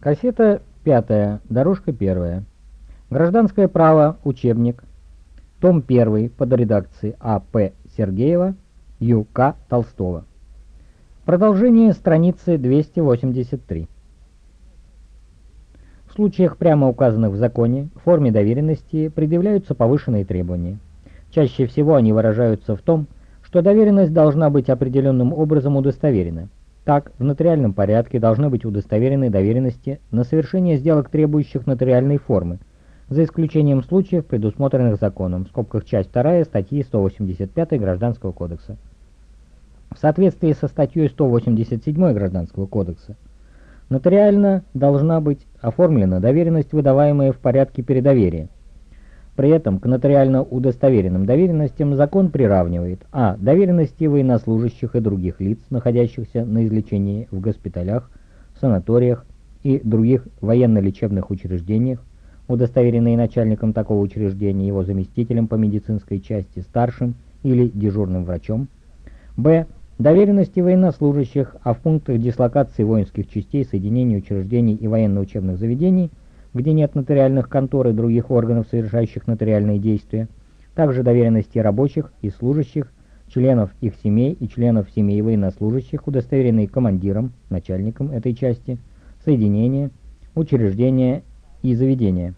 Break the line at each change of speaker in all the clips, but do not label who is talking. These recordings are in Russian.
Кассета пятая, дорожка первая. Гражданское право, учебник. Том 1 под редакцией А.П. Сергеева, Ю.К. Толстого. Продолжение страницы 283. В случаях, прямо указанных в законе, к форме доверенности предъявляются повышенные требования. Чаще всего они выражаются в том, что доверенность должна быть определенным образом удостоверена. Так, в нотариальном порядке должны быть удостоверены доверенности на совершение сделок, требующих нотариальной формы, за исключением случаев, предусмотренных законом, в скобках часть 2 статьи 185 Гражданского кодекса. В соответствии со статьей 187 Гражданского кодекса, нотариально должна быть оформлена доверенность, выдаваемая в порядке передоверия. При этом к нотариально удостоверенным доверенностям закон приравнивает а. доверенности военнослужащих и других лиц, находящихся на излечении в госпиталях, санаториях и других военно-лечебных учреждениях, удостоверенные начальником такого учреждения, его заместителем по медицинской части, старшим или дежурным врачом, б. доверенности военнослужащих, а в пунктах дислокации воинских частей, соединений, учреждений и военно-учебных заведений – где нет нотариальных контор и других органов, совершающих нотариальные действия, также доверенности рабочих и служащих, членов их семей и членов семей военнослужащих, удостоверенные командиром, начальником этой части, соединения, учреждения и заведения.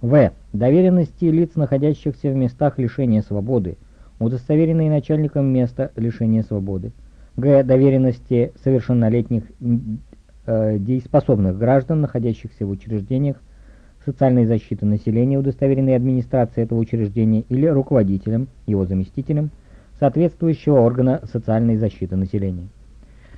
В. Доверенности лиц, находящихся в местах лишения свободы, удостоверенные начальником места лишения свободы. Г. Доверенности совершеннолетних дееспособных граждан, находящихся в учреждениях социальной защиты населения, удостоверенной администрацией этого учреждения или руководителем, его заместителем, соответствующего органа социальной защиты населения.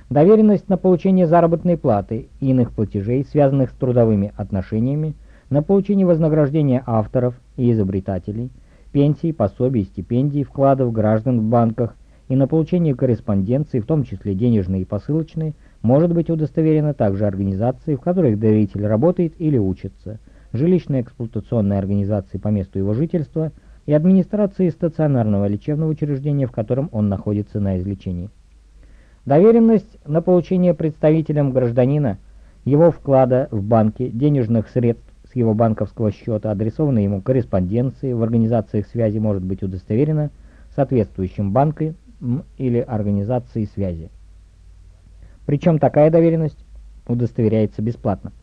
Доверенность на получение заработной платы и иных платежей, связанных с трудовыми отношениями, на получение вознаграждения авторов и изобретателей, пенсий, пособий, стипендий, вкладов граждан в банках и на получение корреспонденции, в том числе денежной и посылочной, может быть удостоверена также организации, в которых доверитель работает или учится, жилищной эксплуатационной организации по месту его жительства и администрации стационарного лечебного учреждения, в котором он находится на излечении. Доверенность на получение представителем гражданина его вклада в банке денежных средств с его банковского счета, адресованной ему корреспонденции в организациях связи может быть удостоверена соответствующим банком или организацией связи. Причем такая доверенность удостоверяется бесплатно.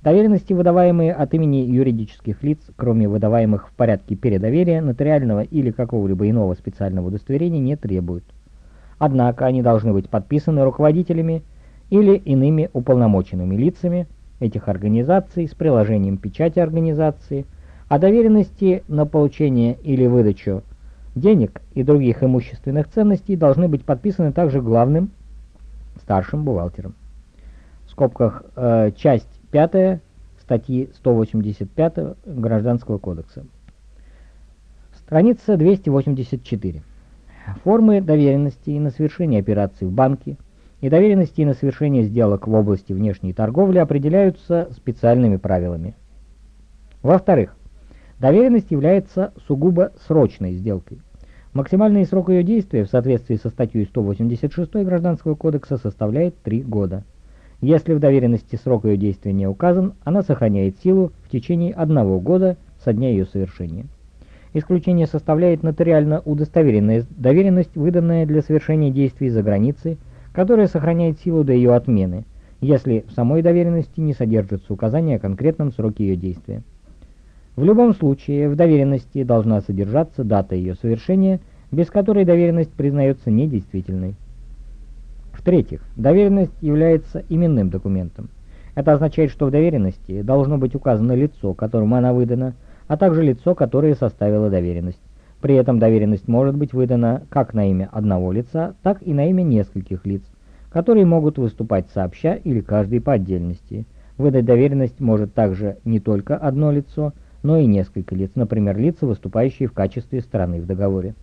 Доверенности, выдаваемые от имени юридических лиц, кроме выдаваемых в порядке передоверия, нотариального или какого-либо иного специального удостоверения не требуют. Однако они должны быть подписаны руководителями или иными уполномоченными лицами этих организаций с приложением печати организации, а доверенности на получение или выдачу денег и других имущественных ценностей должны быть подписаны также главным старшим бухгалтером. В скобках э, часть 5 статьи 185 Гражданского кодекса. Страница 284. Формы доверенности на совершение операций в банке и доверенности на совершение сделок в области внешней торговли определяются специальными правилами. Во-вторых, доверенность является сугубо срочной сделкой. Максимальный срок ее действия в соответствии со статьей 186 Гражданского кодекса составляет 3 года. Если в доверенности срок ее действия не указан, она сохраняет силу в течение одного года со дня ее совершения. Исключение составляет нотариально удостоверенная доверенность, выданная для совершения действий за границей, которая сохраняет силу до ее отмены, если в самой доверенности не содержится указание о конкретном сроке ее действия. В любом случае, в доверенности должна содержаться дата ее совершения, без которой доверенность признается недействительной. В-третьих, доверенность является именным документом. Это означает, что в доверенности должно быть указано лицо, которому она выдана, а также лицо, которое составило доверенность. При этом доверенность может быть выдана как на имя одного лица, так и на имя нескольких лиц, которые могут выступать сообща или каждый по отдельности. Выдать доверенность может также не только одно лицо, но и несколько лиц, например, лица, выступающие в качестве стороны в договоре.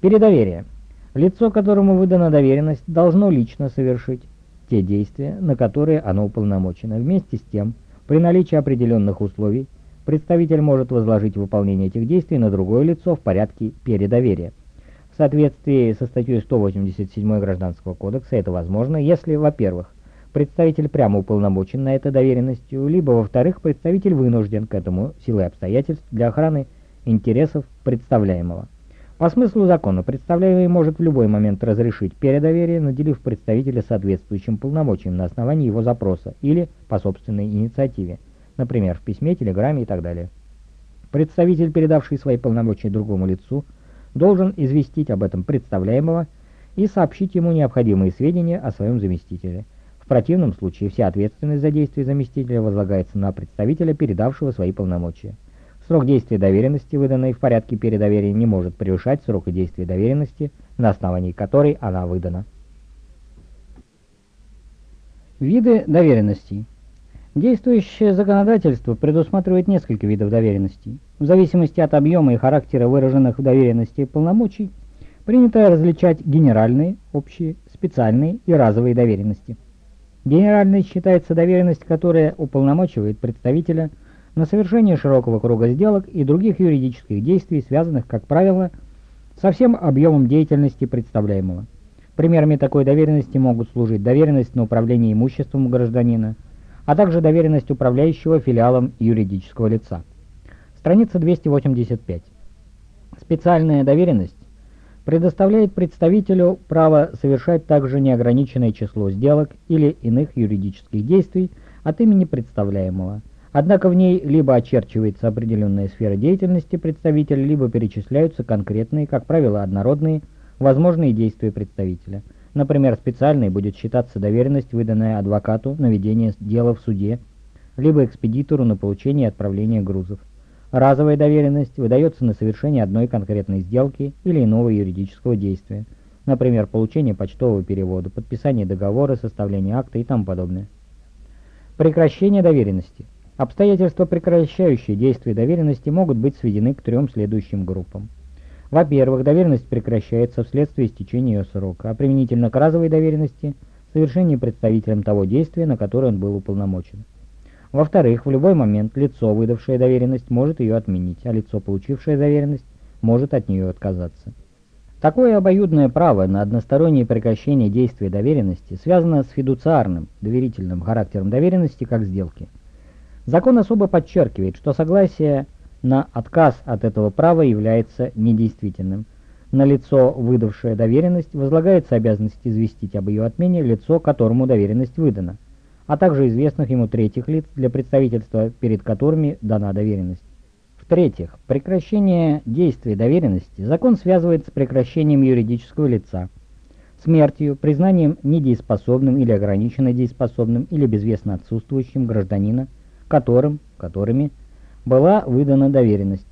Передоверие. Лицо, которому выдана доверенность, должно лично совершить те действия, на которые оно уполномочено. Вместе с тем, при наличии определенных условий, представитель может возложить выполнение этих действий на другое лицо в порядке передоверия. В соответствии со статьей 187 Гражданского кодекса это возможно, если, во-первых, представитель прямо уполномочен на это доверенностью, либо, во-вторых, представитель вынужден к этому силой обстоятельств для охраны интересов представляемого. По смыслу закона, представляемый может в любой момент разрешить передоверие, наделив представителя соответствующим полномочием на основании его запроса или по собственной инициативе, например, в письме, телеграмме и так далее. Представитель, передавший свои полномочия другому лицу, должен известить об этом представляемого и сообщить ему необходимые сведения о своем заместителе. В противном случае вся ответственность за действия заместителя возлагается на представителя, передавшего свои полномочия. Срок действия доверенности, выданной в порядке передоверия, не может превышать срока действия доверенности, на основании которой она выдана. Виды доверенностей. Действующее законодательство предусматривает несколько видов доверенностей. В зависимости от объема и характера выраженных в доверенности полномочий, принято различать генеральные, общие, специальные и разовые доверенности. Генеральной считается доверенность, которая уполномочивает представителя – на совершение широкого круга сделок и других юридических действий, связанных, как правило, со всем объемом деятельности представляемого. Примерами такой доверенности могут служить доверенность на управление имуществом гражданина, а также доверенность управляющего филиалом юридического лица. Страница 285. Специальная доверенность предоставляет представителю право совершать также неограниченное число сделок или иных юридических действий от имени представляемого – Однако в ней либо очерчивается определенная сфера деятельности представителя, либо перечисляются конкретные, как правило, однородные, возможные действия представителя. Например, специальной будет считаться доверенность, выданная адвокату на ведение дела в суде, либо экспедитору на получение и отправление грузов. Разовая доверенность выдается на совершение одной конкретной сделки или иного юридического действия, например, получение почтового перевода, подписание договора, составление акта и тому подобное. Прекращение доверенности. Обстоятельства, прекращающие действие доверенности, могут быть сведены к трем следующим группам. Во-первых, доверенность прекращается вследствие истечения ее срока, а применительно к разовой доверенности – совершение представителем того действия, на которое он был уполномочен. Во-вторых, в любой момент лицо, выдавшее доверенность, может ее отменить, а лицо, получившее доверенность, может от нее отказаться. Такое обоюдное право на одностороннее прекращение действия доверенности связано с фидуциарным, доверительным характером доверенности как сделки – Закон особо подчеркивает, что согласие на отказ от этого права является недействительным. На лицо, выдавшее доверенность, возлагается обязанность известить об ее отмене лицо, которому доверенность выдана, а также известных ему третьих лиц, для представительства перед которыми дана доверенность. В-третьих, прекращение действия доверенности закон связывает с прекращением юридического лица, смертью, признанием недееспособным или ограниченно дееспособным или безвестно отсутствующим гражданина, которым, которыми была выдана доверенность.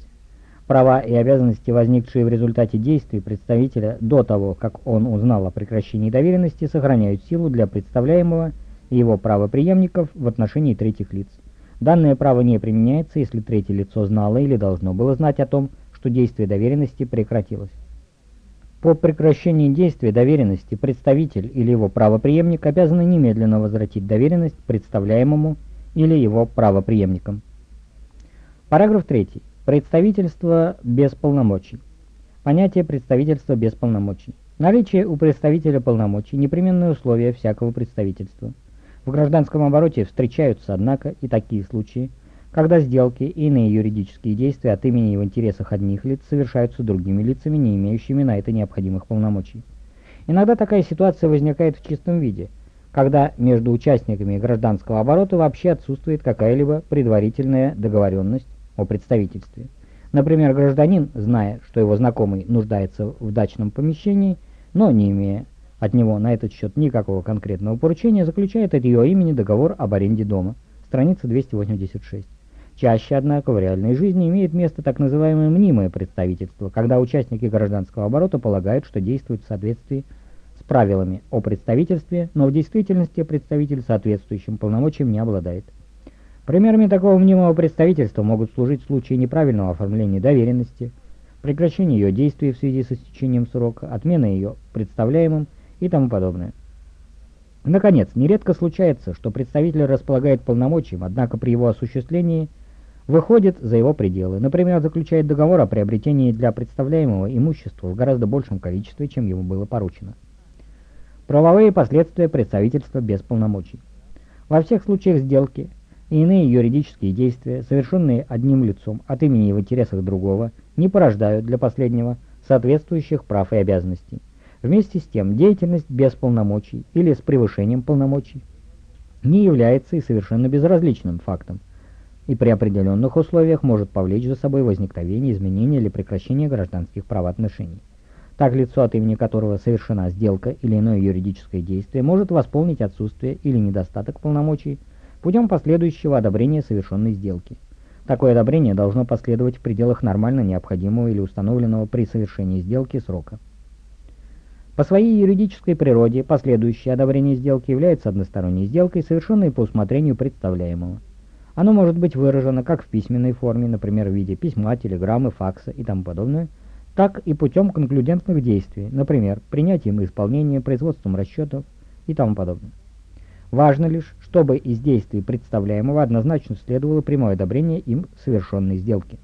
Права и обязанности, возникшие в результате действий представителя до того, как он узнал о прекращении доверенности, сохраняют силу для представляемого и его правоприемников в отношении третьих лиц. Данное право не применяется, если третье лицо знало или должно было знать о том, что действие доверенности прекратилось. По прекращении действия доверенности представитель или его правоприемник обязаны немедленно возвратить доверенность представляемому или его правоприемником. Параграф 3. Представительство без полномочий. Понятие представительства без полномочий. Наличие у представителя полномочий – непременное условие всякого представительства. В гражданском обороте встречаются, однако, и такие случаи, когда сделки и иные юридические действия от имени и в интересах одних лиц совершаются другими лицами, не имеющими на это необходимых полномочий. Иногда такая ситуация возникает в чистом виде – когда между участниками гражданского оборота вообще отсутствует какая-либо предварительная договоренность о представительстве. Например, гражданин, зная, что его знакомый нуждается в дачном помещении, но не имея от него на этот счет никакого конкретного поручения, заключает от ее имени договор об аренде дома. Страница 286. Чаще, однако, в реальной жизни имеет место так называемое мнимое представительство, когда участники гражданского оборота полагают, что действуют в соответствии с правилами о представительстве, но в действительности представитель соответствующим полномочиям не обладает. Примерами такого мнимого представительства могут служить случаи неправильного оформления доверенности, прекращения ее действий в связи с истечением срока, отмена ее представляемым и тому подобное. Наконец, нередко случается, что представитель располагает полномочием, однако при его осуществлении выходит за его пределы. Например, заключает договор о приобретении для представляемого имущества в гораздо большем количестве, чем ему было поручено. Правовые последствия представительства без полномочий. Во всех случаях сделки и иные юридические действия, совершенные одним лицом от имени и в интересах другого, не порождают для последнего соответствующих прав и обязанностей. Вместе с тем, деятельность без полномочий или с превышением полномочий не является и совершенно безразличным фактом, и при определенных условиях может повлечь за собой возникновение, изменения или прекращение гражданских правоотношений. Так лицо, от имени которого совершена сделка или иное юридическое действие, может восполнить отсутствие или недостаток полномочий путем последующего одобрения совершенной сделки. Такое одобрение должно последовать в пределах нормально необходимого или установленного при совершении сделки срока. По своей юридической природе последующее одобрение сделки является односторонней сделкой, совершенной по усмотрению представляемого. Оно может быть выражено как в письменной форме, например, в виде письма, телеграммы, факса и тому подобное, так и путем конклюдентных действий, например, принятием исполнения, производством расчетов и тому подобное. Важно лишь, чтобы из действий представляемого однозначно следовало прямое одобрение им совершенной сделки.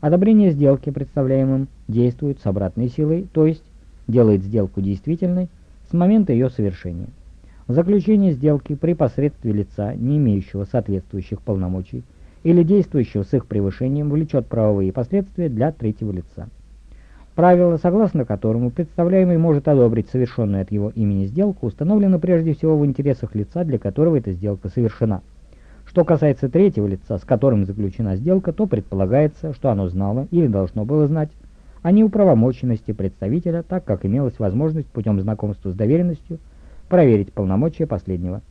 Одобрение сделки представляемым действует с обратной силой, то есть делает сделку действительной с момента ее совершения. Заключение сделки при посредстве лица, не имеющего соответствующих полномочий, или действующего с их превышением, влечет правовые последствия для третьего лица. Правило, согласно которому представляемый может одобрить совершенную от его имени сделку, установлено прежде всего в интересах лица, для которого эта сделка совершена. Что касается третьего лица, с которым заключена сделка, то предполагается, что оно знало или должно было знать о неуправомоченности представителя, так как имелась возможность путем знакомства с доверенностью проверить полномочия последнего.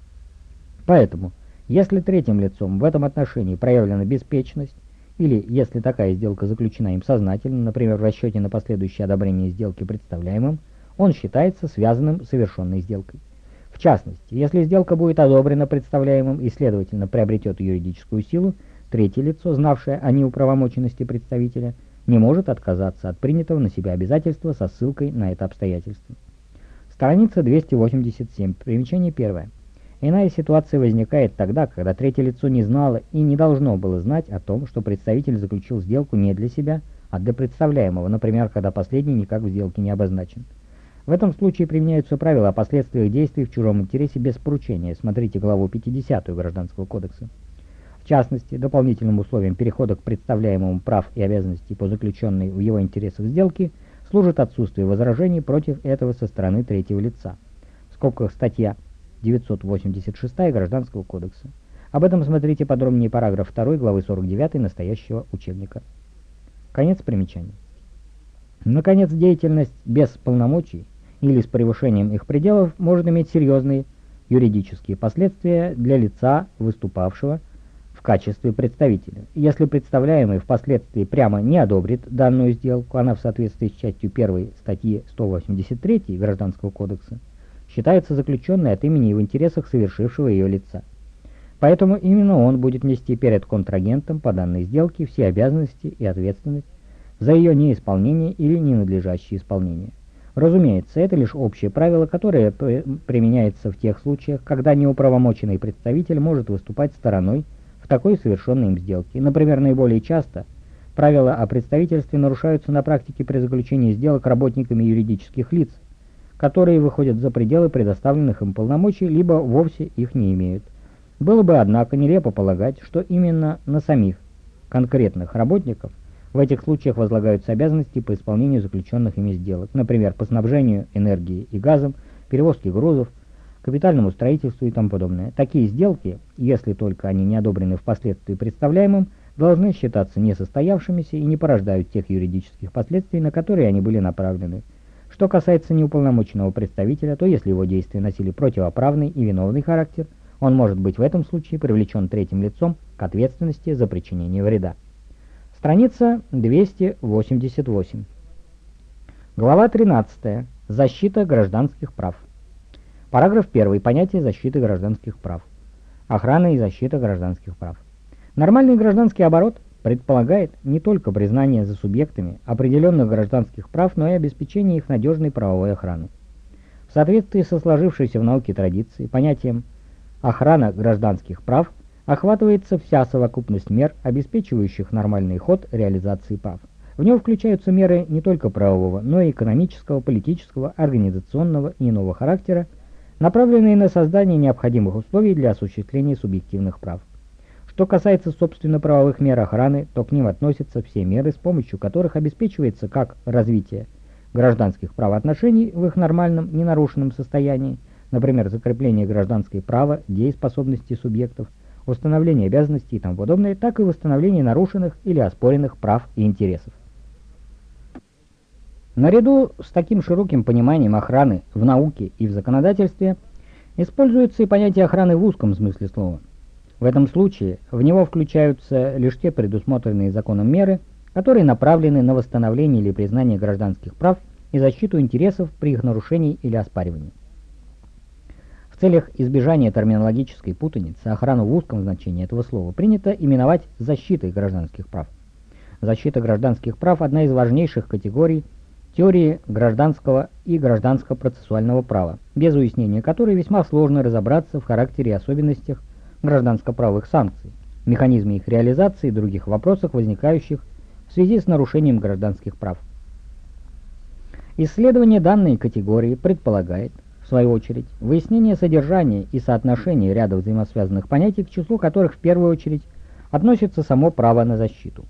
Поэтому, если третьим лицом в этом отношении проявлена беспечность, или если такая сделка заключена им сознательно, например, в расчете на последующее одобрение сделки представляемым, он считается связанным с совершенной сделкой. В частности, если сделка будет одобрена представляемым и, следовательно, приобретет юридическую силу, третье лицо, знавшее о неуправомоченности представителя, не может отказаться от принятого на себя обязательства со ссылкой на это обстоятельство. Страница 287. Примечание первое. Иная ситуация возникает тогда, когда третье лицо не знало и не должно было знать о том, что представитель заключил сделку не для себя, а для представляемого, например, когда последний никак в сделке не обозначен. В этом случае применяются правила о последствиях действий в чужом интересе без поручения. Смотрите главу 50 Гражданского кодекса. В частности, дополнительным условием перехода к представляемому прав и обязанностей по заключенной в его интересах сделке – служит отсутствие возражений против этого со стороны третьего лица. В скобках статья 986 Гражданского кодекса. Об этом смотрите подробнее параграф 2 главы 49 настоящего учебника. Конец примечания. Наконец, деятельность без полномочий или с превышением их пределов может иметь серьезные юридические последствия для лица, выступавшего качестве представителя. Если представляемый впоследствии прямо не одобрит данную сделку, она в соответствии с частью 1 статьи 183 Гражданского кодекса считается заключенной от имени и в интересах совершившего ее лица. Поэтому именно он будет нести перед контрагентом по данной сделке все обязанности и ответственность за ее неисполнение или ненадлежащее исполнение. Разумеется, это лишь общее правило, которое применяется в тех случаях, когда неуправомоченный представитель может выступать стороной такой совершенной им сделки. Например, наиболее часто правила о представительстве нарушаются на практике при заключении сделок работниками юридических лиц, которые выходят за пределы предоставленных им полномочий, либо вовсе их не имеют. Было бы, однако, нелепо полагать, что именно на самих конкретных работников в этих случаях возлагаются обязанности по исполнению заключенных ими сделок, например, по снабжению энергией и газом, перевозке грузов, капитальному строительству и тому подобное. Такие сделки, если только они не одобрены впоследствии представляемым, должны считаться несостоявшимися и не порождают тех юридических последствий, на которые они были направлены. Что касается неуполномоченного представителя, то если его действия носили противоправный и виновный характер, он может быть в этом случае привлечен третьим лицом к ответственности за причинение вреда. Страница 288. Глава 13. Защита гражданских прав. Параграф 1. Понятие защиты гражданских прав. Охрана и защита гражданских прав. Нормальный гражданский оборот предполагает не только признание за субъектами определенных гражданских прав, но и обеспечение их надежной правовой охраны. В соответствии со сложившейся в науке традицией, понятием «охрана гражданских прав» охватывается вся совокупность мер, обеспечивающих нормальный ход реализации прав. В него включаются меры не только правового, но и экономического, политического, организационного и иного характера, направленные на создание необходимых условий для осуществления субъективных прав. Что касается собственно правовых мер охраны, то к ним относятся все меры, с помощью которых обеспечивается как развитие гражданских правоотношений в их нормальном, ненарушенном состоянии, например, закрепление гражданской права, дееспособности субъектов, установление обязанностей и тому подобное, так и восстановление нарушенных или оспоренных прав и интересов. Наряду с таким широким пониманием охраны в науке и в законодательстве используется и понятие охраны в узком смысле слова. В этом случае в него включаются лишь те предусмотренные законом меры, которые направлены на восстановление или признание гражданских прав и защиту интересов при их нарушении или оспаривании. В целях избежания терминологической путаницы охрану в узком значении этого слова принято именовать защитой гражданских прав. Защита гражданских прав – одна из важнейших категорий теории гражданского и гражданско-процессуального права, без уяснения которой весьма сложно разобраться в характере и особенностях гражданско-правовых санкций, механизме их реализации и других вопросах, возникающих в связи с нарушением гражданских прав. Исследование данной категории предполагает, в свою очередь, выяснение содержания и соотношения ряда взаимосвязанных понятий, к числу которых в первую очередь относится само право на защиту.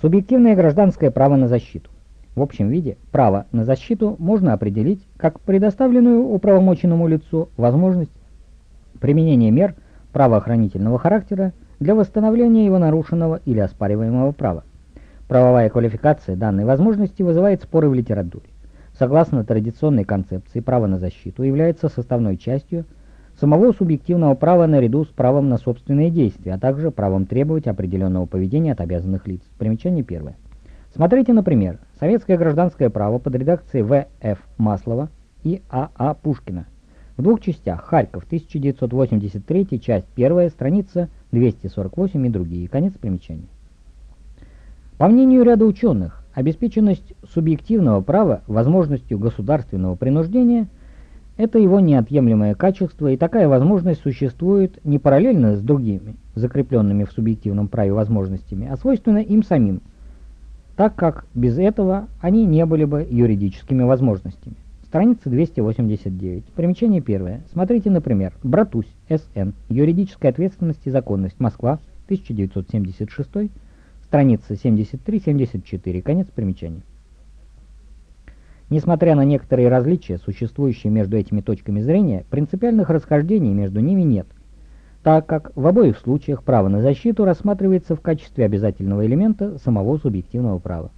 Субъективное гражданское право на защиту. В общем виде, право на защиту можно определить как предоставленную управомоченному лицу возможность применения мер – правоохранительного характера для восстановления его нарушенного или оспариваемого права. Правовая квалификация данной возможности вызывает споры в литературе. Согласно традиционной концепции, право на защиту является составной частью самого субъективного права наряду с правом на собственные действия, а также правом требовать определенного поведения от обязанных лиц. Примечание первое. Смотрите, например, Советское гражданское право под редакцией В.Ф. Маслова и А.А. А Пушкина – в двух частях. Харьков, 1983, часть 1, страница 248 и другие. Конец примечания. По мнению ряда ученых, обеспеченность субъективного права возможностью государственного принуждения – это его неотъемлемое качество, и такая возможность существует не параллельно с другими, закрепленными в субъективном праве возможностями, а свойственно им самим, так как без этого они не были бы юридическими возможностями. Страница 289. Примечание первое. Смотрите, например, Братусь, С.Н. Юридическая ответственность и законность. Москва, 1976. Страница 73-74. Конец примечания. Несмотря на некоторые различия, существующие между этими точками зрения, принципиальных расхождений между ними нет, так как в обоих случаях право на защиту рассматривается в качестве обязательного элемента самого субъективного права.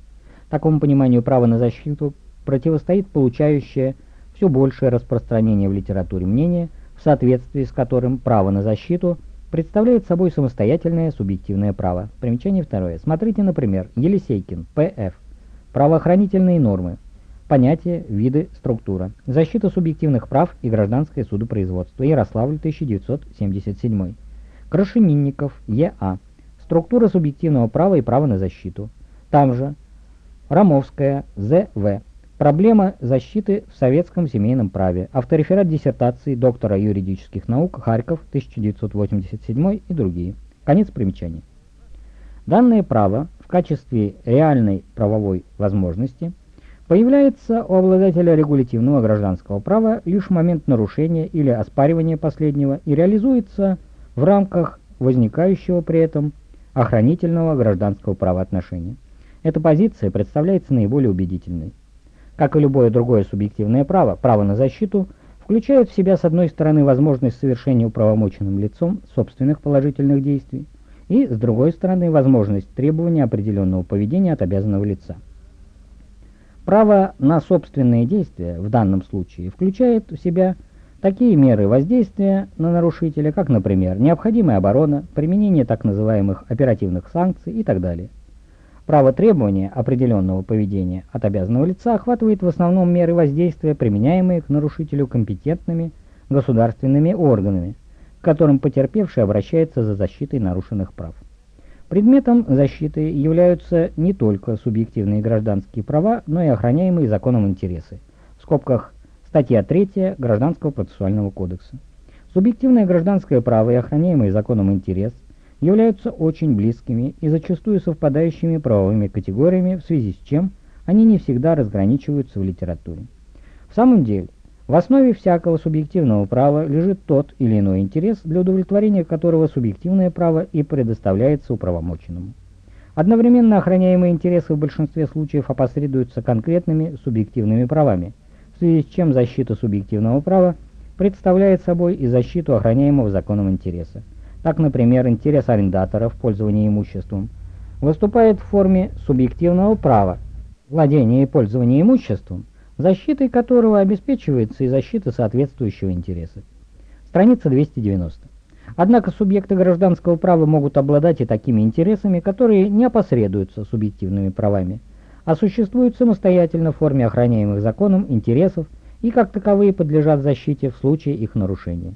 Такому пониманию права на защиту противостоит получающее все большее распространение в литературе мнение, в соответствии с которым право на защиту представляет собой самостоятельное субъективное право. Примечание второе. Смотрите, например, Елисейкин, П.Ф. Правоохранительные нормы. Понятие, виды, структура. Защита субъективных прав и гражданское судопроизводство. Ярославль, 1977. Крашенинников, Е.А. Структура субъективного права и права на защиту. Там же Ромовская, З.В. Проблема защиты в советском семейном праве. Автореферат диссертации доктора юридических наук Харьков 1987 и другие. Конец примечания. Данное право в качестве реальной правовой возможности появляется у обладателя регулятивного гражданского права лишь момент нарушения или оспаривания последнего и реализуется в рамках возникающего при этом охранительного гражданского правоотношения. Эта позиция представляется наиболее убедительной. Как и любое другое субъективное право, право на защиту включает в себя с одной стороны возможность совершения управомоченным лицом собственных положительных действий, и с другой стороны возможность требования определенного поведения от обязанного лица. Право на собственные действия в данном случае включает в себя такие меры воздействия на нарушителя, как, например, необходимая оборона, применение так называемых оперативных санкций и так далее. Право требования определенного поведения от обязанного лица охватывает в основном меры воздействия, применяемые к нарушителю компетентными государственными органами, к которым потерпевший обращается за защитой нарушенных прав. Предметом защиты являются не только субъективные гражданские права, но и охраняемые законом интересы. В скобках статья 3 Гражданского процессуального кодекса. Субъективное гражданское право и охраняемый законом интерес – являются очень близкими и зачастую совпадающими правовыми категориями, в связи с чем они не всегда разграничиваются в литературе. В самом деле, В основе всякого субъективного права лежит тот или иной интерес, для удовлетворения которого субъективное право и предоставляется управомоченному. Одновременно охраняемые интересы в большинстве случаев опосредуются конкретными субъективными правами, в связи с чем защита субъективного права представляет собой и защиту охраняемого законом интереса. Так, например, интерес арендатора в пользовании имуществом выступает в форме субъективного права владения и пользования имуществом, защитой которого обеспечивается и защита соответствующего интереса. Страница 290. Однако субъекты гражданского права могут обладать и такими интересами, которые не опосредуются субъективными правами, а существуют самостоятельно в форме охраняемых законом интересов и как таковые подлежат защите в случае их нарушения.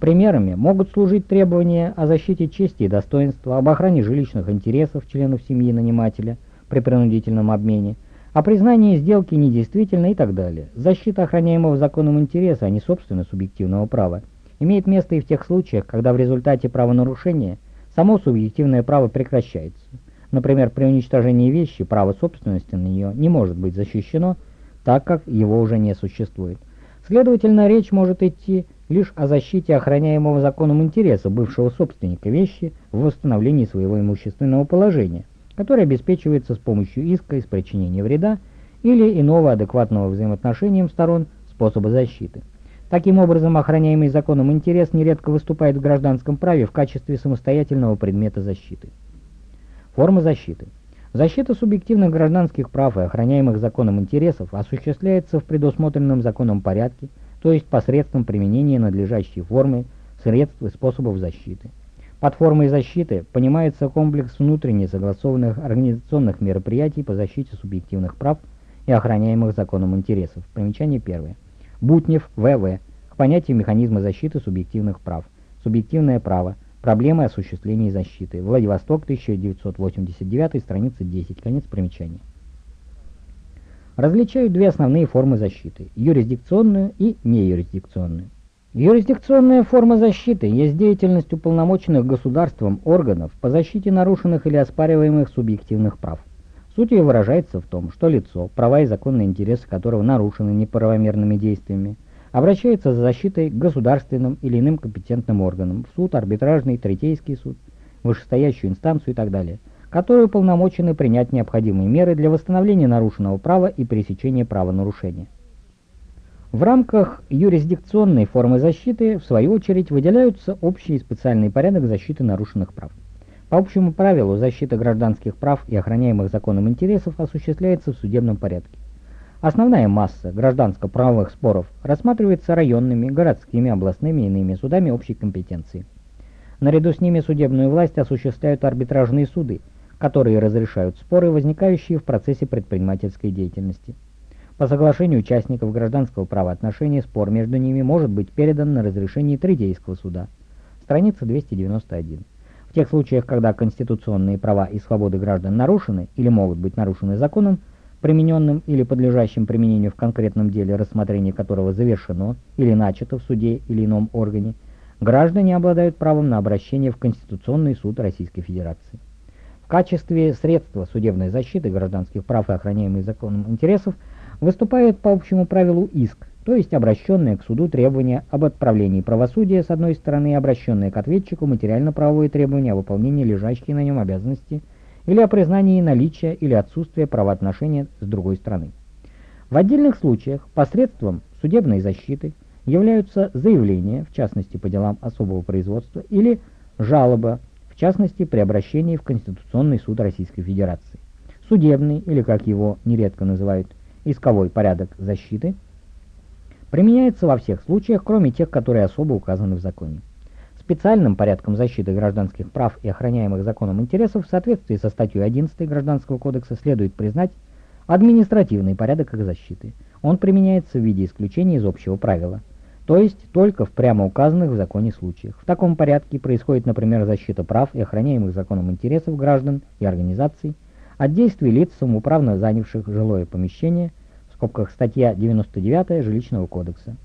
Примерами могут служить требования о защите чести и достоинства, об охране жилищных интересов членов семьи нанимателя при принудительном обмене, о признании сделки недействительной и так далее. Защита охраняемого законом интереса, а не собственно субъективного права, имеет место и в тех случаях, когда в результате правонарушения само субъективное право прекращается. Например, при уничтожении вещи право собственности на нее не может быть защищено, так как его уже не существует. Следовательно, речь может идти лишь о защите охраняемого законом интереса бывшего собственника вещи в восстановлении своего имущественного положения который обеспечивается с помощью иска из причинения вреда или иного адекватного взаимоотношениям сторон способа защиты. Таким образом, охраняемый законом интерес нередко выступает в гражданском праве в качестве самостоятельного предмета защиты. Форма защиты. Защита субъективных гражданских прав и охраняемых законом интересов осуществляется в предусмотренном законом порядке, то есть посредством применения надлежащей формы, средств и способов защиты. Под формой защиты понимается комплекс внутренне согласованных организационных мероприятий по защите субъективных прав и охраняемых законом интересов. Примечание первое. Бутнев, В.В. К понятию механизма защиты субъективных прав. Субъективное право. Проблемы осуществления защиты. Владивосток, 1989, страница 10. Конец примечания. Различают две основные формы защиты – юрисдикционную и неюрисдикционную. Юрисдикционная форма защиты есть деятельность уполномоченных государством органов по защите нарушенных или оспариваемых субъективных прав. Суть ее выражается в том, что лицо, права и законные интересы которого нарушены неправомерными действиями, обращается за защитой к государственным или иным компетентным органам, в суд, арбитражный, третейский суд, вышестоящую инстанцию и так далее, которые уполномочены принять необходимые меры для восстановления нарушенного права и пресечения правонарушения. В рамках юрисдикционной формы защиты, в свою очередь, выделяются общий и специальный порядок защиты нарушенных прав. По общему правилу, защита гражданских прав и охраняемых законом интересов осуществляется в судебном порядке. Основная масса гражданско-правовых споров рассматривается районными, городскими, областными и иными судами общей компетенции. Наряду с ними судебную власть осуществляют арбитражные суды, которые разрешают споры, возникающие в процессе предпринимательской деятельности. По соглашению участников гражданского правоотношения спор между ними может быть передан на разрешение Третейского суда. Страница 291. В тех случаях, когда конституционные права и свободы граждан нарушены или могут быть нарушены законом, примененным или подлежащим применению в конкретном деле, рассмотрение которого завершено или начато в суде или ином органе, граждане обладают правом на обращение в Конституционный суд Российской Федерации. В качестве средства судебной защиты гражданских прав и охраняемых законом интересов – выступает по общему правилу иск, то есть обращенное к суду требование об отправлении правосудия с одной стороны и обращенное к ответчику материально-правовые требования о выполнении лежащей на нем обязанности или о признании наличия или отсутствия правоотношения с другой стороны. В отдельных случаях посредством судебной защиты являются заявления, в частности по делам особого производства, или жалоба, в частности при обращении в Конституционный суд Российской Федерации. Судебный, или как его нередко называют, исковой порядок защиты применяется во всех случаях, кроме тех, которые особо указаны в законе. Специальным порядком защиты гражданских прав и охраняемых законом интересов в соответствии со статьей 11 Гражданского кодекса следует признать административный порядок их защиты. Он применяется в виде исключения из общего правила, то есть только в прямо указанных в законе случаях. В таком порядке происходит, например, защита прав и охраняемых законом интересов граждан и организаций, от действий лиц, самоуправно занявших жилое помещение, в скобках статья 99 Жилищного кодекса.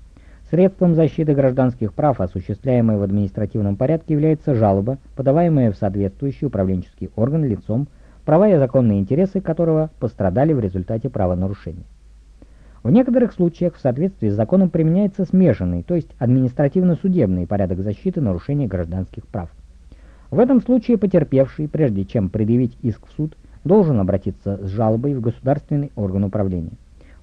Средством защиты гражданских прав, осуществляемой в административном порядке, является жалоба, подаваемая в соответствующий управленческий орган лицом, права и законные интересы которого пострадали в результате правонарушения. В некоторых случаях в соответствии с законом применяется смешанный, то есть административно-судебный порядок защиты нарушения гражданских прав. В этом случае потерпевший, прежде чем предъявить иск в суд, должен обратиться с жалобой в государственный орган управления.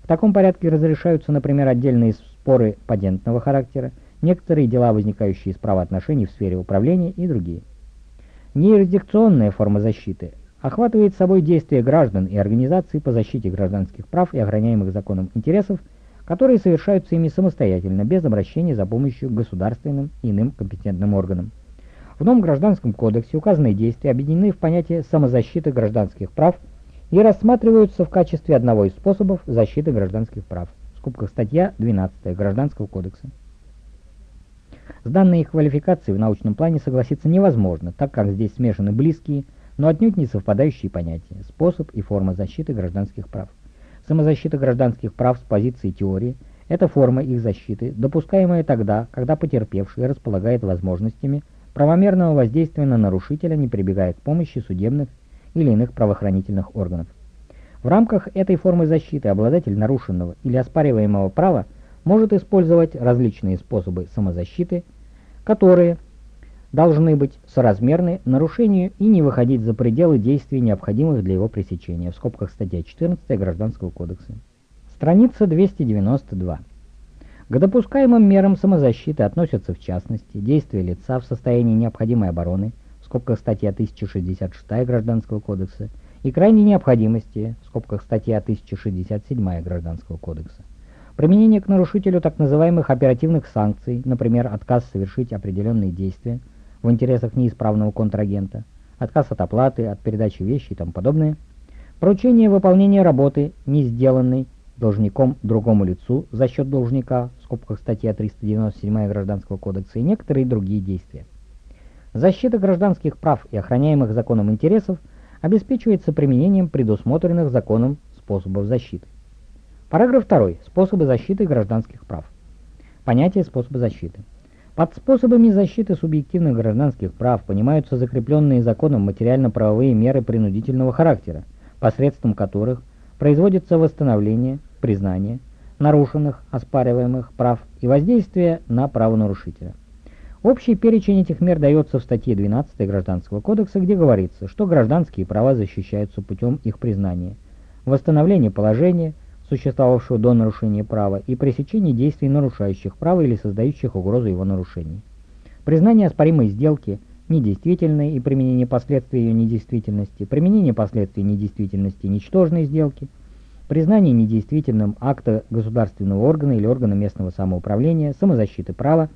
В таком порядке разрешаются, например, отдельные споры патентного характера, некоторые дела, возникающие из правоотношений в сфере управления и другие. Неюрисдикционная форма защиты охватывает собой действия граждан и организаций по защите гражданских прав и охраняемых законом интересов, которые совершаются ими самостоятельно, без обращения за помощью к государственным и иным компетентным органам. В новом Гражданском кодексе указанные действия объединены в понятие самозащиты гражданских прав и рассматриваются в качестве одного из способов защиты гражданских прав. В скобках статья 12 Гражданского кодекса. С данной их квалификацией в научном плане согласиться невозможно, так как здесь смешаны близкие, но отнюдь не совпадающие понятия – способ и форма защиты гражданских прав. Самозащита гражданских прав с позиции теории – это форма их защиты, допускаемая тогда, когда потерпевший располагает возможностями правомерного воздействия на нарушителя, не прибегая к помощи судебных или иных правоохранительных органов. В рамках этой формы защиты обладатель нарушенного или оспариваемого права может использовать различные способы самозащиты, которые должны быть соразмерны нарушению и не выходить за пределы действий, необходимых для его пресечения. В скобках статья 14 Гражданского кодекса. Страница 292. К допускаемым мерам самозащиты относятся в частности действия лица в состоянии необходимой обороны, в скобках статья 1066 Гражданского кодекса, и крайней необходимости, в скобках статья 1067 Гражданского кодекса. Применение к нарушителю так называемых оперативных санкций, например, отказ совершить определенные действия, в интересах неисправного контрагента, отказ от оплаты, от передачи вещей и тому подобное, поручение выполнения работы, не сделанной должником другому лицу за счет должника, в скобках статья 397 Гражданского кодекса и некоторые другие действия. Защита гражданских прав и охраняемых законом интересов обеспечивается применением предусмотренных законом способов защиты. Параграф 2. Способы защиты гражданских прав. Понятие способа защиты. Под способами защиты субъективных гражданских прав понимаются закрепленные законом материально-правовые меры принудительного характера, посредством которых производится восстановление, признание нарушенных, оспариваемых прав и воздействие на правонарушителя. Общий перечень этих мер дается в статье 12 Гражданского кодекса, где говорится, что гражданские права защищаются путем их признания, восстановления положения, существовавшего до нарушения права, и пресечения действий, нарушающих право или создающих угрозу его нарушений. Признание оспоримой сделки недействительной и применение последствий ее недействительности, применение последствий недействительности ничтожной сделки, признание недействительным акта государственного органа или органа местного самоуправления, самозащиты права,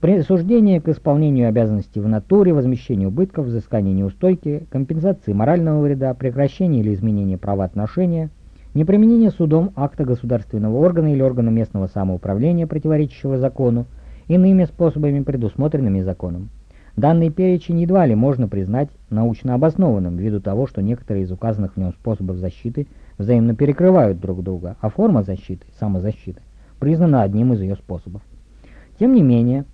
присуждение к исполнению обязанностей в натуре, возмещение убытков, взыскание неустойки, компенсации морального вреда, прекращение или изменение правоотношения, неприменение судом акта государственного органа или органа местного самоуправления, противоречащего закону, иными способами, предусмотренными законом. Данный перечень едва ли можно признать научно обоснованным, ввиду того, что некоторые из указанных в нем способов защиты взаимно перекрывают друг друга, а форма защиты, самозащиты, признана одним из ее способов. Тем не менее,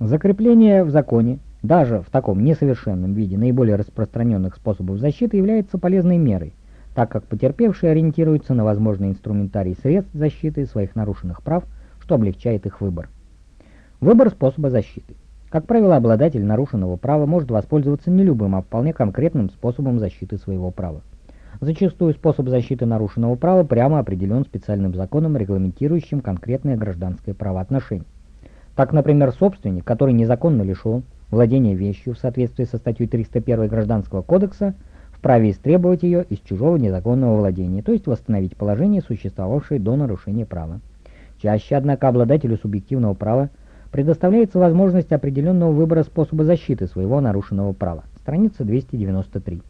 закрепление в законе, даже в таком несовершенном виде наиболее распространенных способов защиты является полезной мерой, так как потерпевшие ориентируются на возможный инструментарий средств защиты своих нарушенных прав, что облегчает их выбор. Выбор способа защиты. Как правило, обладатель нарушенного права может воспользоваться не любым, а вполне конкретным способом защиты своего права. Зачастую способ защиты нарушенного права прямо определен специальным законом, регламентирующим конкретное гражданское правоотношение. Так, например, собственник, который незаконно лишен владения вещью в соответствии со статьей 301 Гражданского кодекса, вправе истребовать ее из чужого незаконного владения, то есть восстановить положение, существовавшее до нарушения права. Чаще, однако, обладателю субъективного права предоставляется возможность определенного выбора способа защиты своего нарушенного права. Страница 293.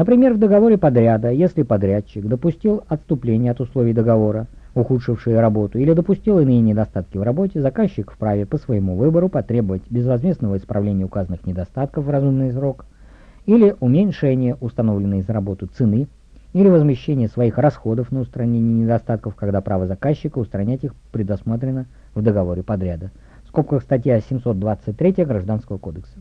Например, в договоре подряда, если подрядчик допустил отступление от условий договора, ухудшившие работу, или допустил иные недостатки в работе, заказчик вправе по своему выбору потребовать безвозмездного исправления указанных недостатков в разумный срок – или уменьшение установленной за работу цены, или возмещение своих расходов на устранение недостатков, когда право заказчика устранять их предусмотрено в договоре подряда. В скобках статья 723 Гражданского кодекса.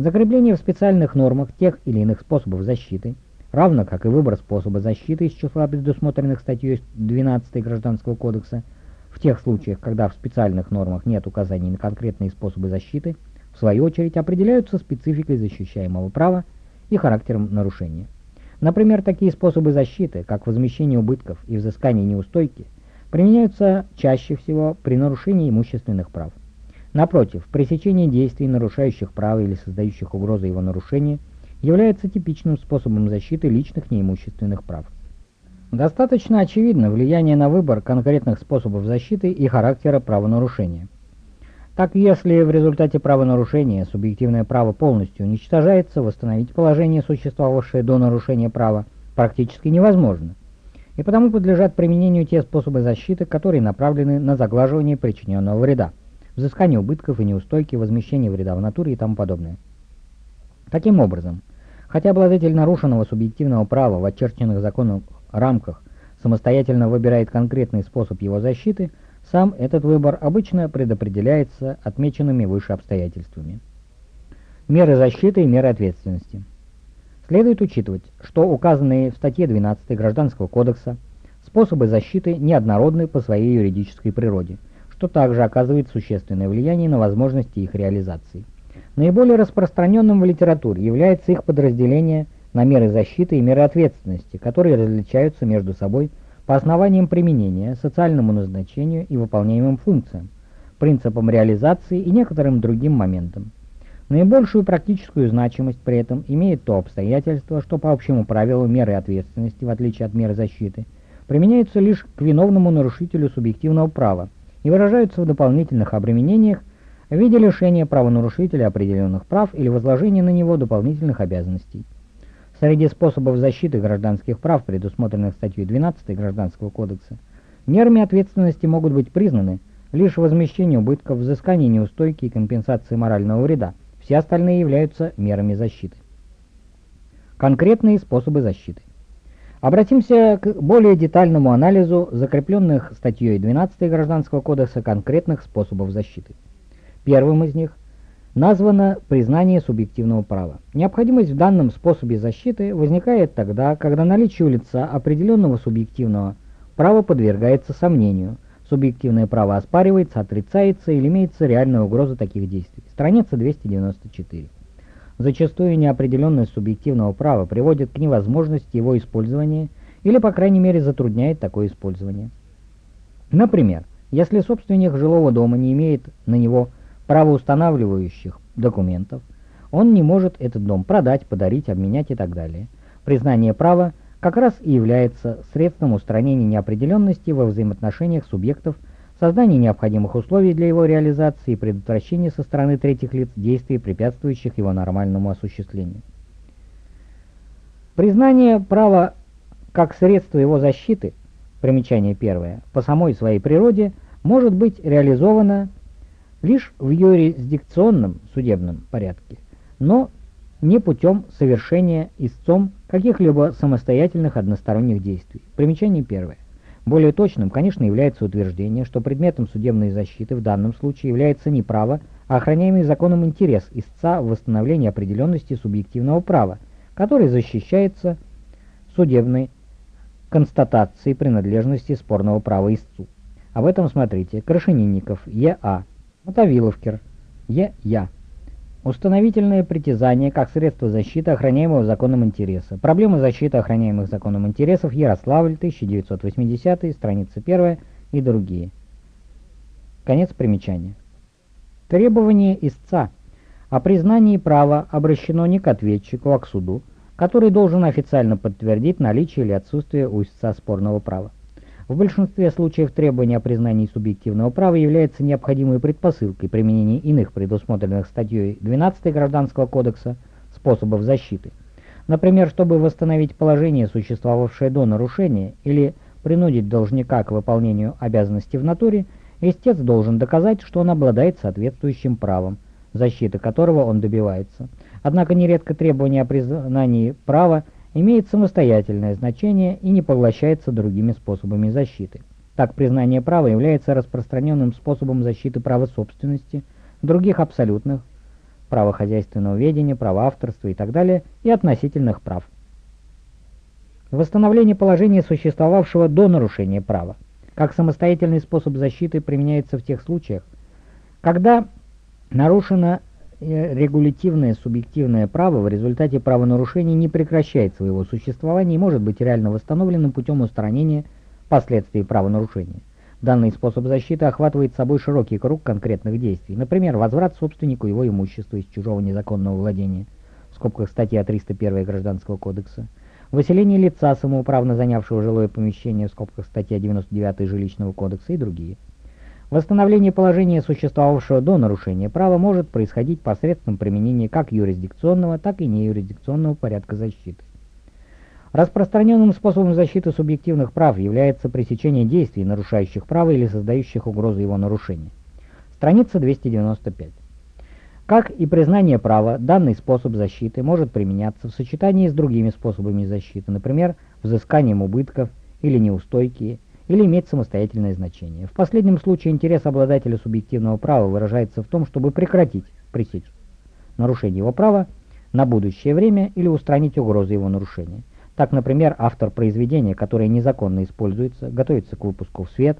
Закрепление в специальных нормах тех или иных способов защиты равно как и выбор способа защиты из числа предусмотренных статьей 12 Гражданского кодекса, в тех случаях, когда в специальных нормах нет указаний на конкретные способы защиты, в свою очередь определяются спецификой защищаемого права и характером нарушения. Например, такие способы защиты, как возмещение убытков и взыскание неустойки, применяются чаще всего при нарушении имущественных прав. Напротив, пресечение действий, нарушающих право или создающих угрозу его нарушения, является типичным способом защиты личных неимущественных прав. Достаточно очевидно влияние на выбор конкретных способов защиты и характера правонарушения. Так, если в результате правонарушения субъективное право полностью уничтожается, восстановить положение, существовавшее до нарушения права, практически невозможно, и потому подлежат применению те способы защиты, которые направлены на заглаживание причиненного вреда, взыскание убытков и неустойки, возмещение вреда в натуре и тому подобное. Таким образом, хотя обладатель нарушенного субъективного права в очерченных законом рамках самостоятельно выбирает конкретный способ его защиты, сам этот выбор обычно предопределяется отмеченными выше обстоятельствами. Меры защиты и меры ответственности. Следует учитывать, что указанные в статье 12 Гражданского кодекса способы защиты неоднородны по своей юридической природе, что также оказывает существенное влияние на возможности их реализации. Наиболее распространенным в литературе является их подразделение – на меры защиты и меры ответственности, которые различаются между собой по основаниям применения, социальному назначению и выполняемым функциям, принципам реализации и некоторым другим моментам. Наибольшую практическую значимость при этом имеет то обстоятельство, что по общему правилу меры ответственности, в отличие от меры защиты, применяются лишь к виновному нарушителю субъективного права и выражаются в дополнительных обременениях в виде лишения правонарушителя определенных прав или возложения на него дополнительных обязанностей. Среди способов защиты гражданских прав, предусмотренных статьей 12 Гражданского кодекса, мерами ответственности могут быть признаны лишь возмещение убытков, взыскание неустойки и компенсации морального вреда. Все остальные являются мерами защиты. Конкретные способы защиты. Обратимся к более детальному анализу закрепленных статьей 12 Гражданского кодекса конкретных способов защиты. Первым из них названо признание субъективного права. Необходимость в данном способе защиты возникает тогда, когда наличие у лица определенного субъективного права подвергается сомнению, субъективное право оспаривается, отрицается или имеется реальная угроза таких действий. Страница 294. Зачастую неопределенность субъективного права приводит к невозможности его использования или, по крайней мере, затрудняет такое использование. Например, если собственник жилого дома не имеет на него правоустанавливающих документов, он не может этот дом продать, подарить, обменять и так далее. Признание права как раз и является средством устранения неопределенности во взаимоотношениях субъектов, создания необходимых условий для его реализации и предотвращения со стороны третьих лиц действий, препятствующих его нормальному осуществлению. Признание права как средство его защиты, примечание первое, по самой своей природе, может быть реализовано лишь в юрисдикционном судебном порядке, но не путем совершения истцом каких-либо самостоятельных односторонних действий. Примечание первое. Более точным, конечно, является утверждение, что предметом судебной защиты в данном случае является не право, а охраняемый законом интерес истца в восстановлении определенности субъективного права, который защищается судебной констатацией принадлежности спорного права истцу. Об этом смотрите Крашенинников, Е.А. Мотовиловкер. Е. Установительное притязание как средство защиты охраняемого законом интереса. Проблема защиты охраняемых законом интересов. Ярославль, 1980, страница 1 и другие. Конец примечания. Требование истца о признании права обращено не к ответчику, а к суду, который должен официально подтвердить наличие или отсутствие у истца спорного права. В большинстве случаев требование о признании субъективного права является необходимой предпосылкой применения иных предусмотренных статьей 12 Гражданского кодекса способов защиты. Например, чтобы восстановить положение, существовавшее до нарушения, или принудить должника к выполнению обязанностей в натуре, истец должен доказать, что он обладает соответствующим правом, защиты которого он добивается. Однако нередко требование о признании права – имеет самостоятельное значение и не поглощается другими способами защиты. Так, признание права является распространенным способом защиты права собственности, других абсолютных, права хозяйственного ведения, права авторства и так далее, и относительных прав. Восстановление положения, существовавшего до нарушения права, как самостоятельный способ защиты применяется в тех случаях, когда нарушено регулятивное субъективное право в результате правонарушения не прекращает своего существования и может быть реально восстановленным путем устранения последствий правонарушения. Данный способ защиты охватывает собой широкий круг конкретных действий, например, возврат собственнику его имущества из чужого незаконного владения, в скобках статья 301 Гражданского кодекса, выселение лица, самоуправно занявшего жилое помещение, в скобках статья 99 Жилищного кодекса и другие. Восстановление положения, существовавшего до нарушения права, может происходить посредством применения как юрисдикционного, так и неюрисдикционного порядка защиты. Распространенным способом защиты субъективных прав является пресечение действий, нарушающих право или создающих угрозу его нарушения. Страница 295. Как и признание права, данный способ защиты может применяться в сочетании с другими способами защиты, например, взысканием убытков или неустойки, или иметь самостоятельное значение. В последнем случае интерес обладателя субъективного права выражается в том, чтобы прекратить, пресечь нарушение его права на будущее время или устранить угрозу его нарушения. Так, например, автор произведения, которое незаконно используется, готовится к выпуску в свет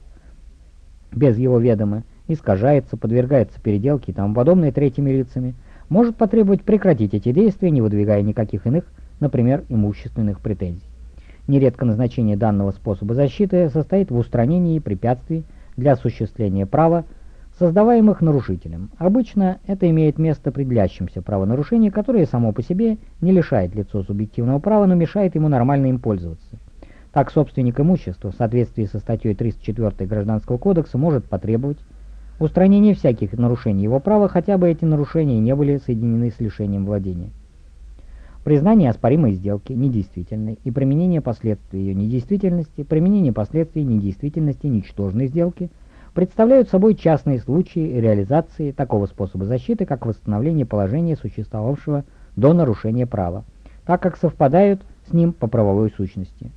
без его ведома, искажается, подвергается переделке и тому подобное третьими лицами, может потребовать прекратить эти действия, не выдвигая никаких иных, например, имущественных претензий. Нередко назначение данного способа защиты состоит в устранении препятствий для осуществления права, создаваемых нарушителем. Обычно это имеет место при длящемся правонарушении, которое само по себе не лишает лицо субъективного права, но мешает ему нормально им пользоваться. Так собственник имущества в соответствии со статьей 304 Гражданского кодекса может потребовать устранение всяких нарушений его права, хотя бы эти нарушения не были соединены с лишением владения. Признание оспоримой сделки недействительной и применение последствий ее недействительности, применение последствий недействительности ничтожной сделки представляют собой частные случаи реализации такого способа защиты, как восстановление положения, существовавшего до нарушения права, так как совпадают с ним по правовой сущности.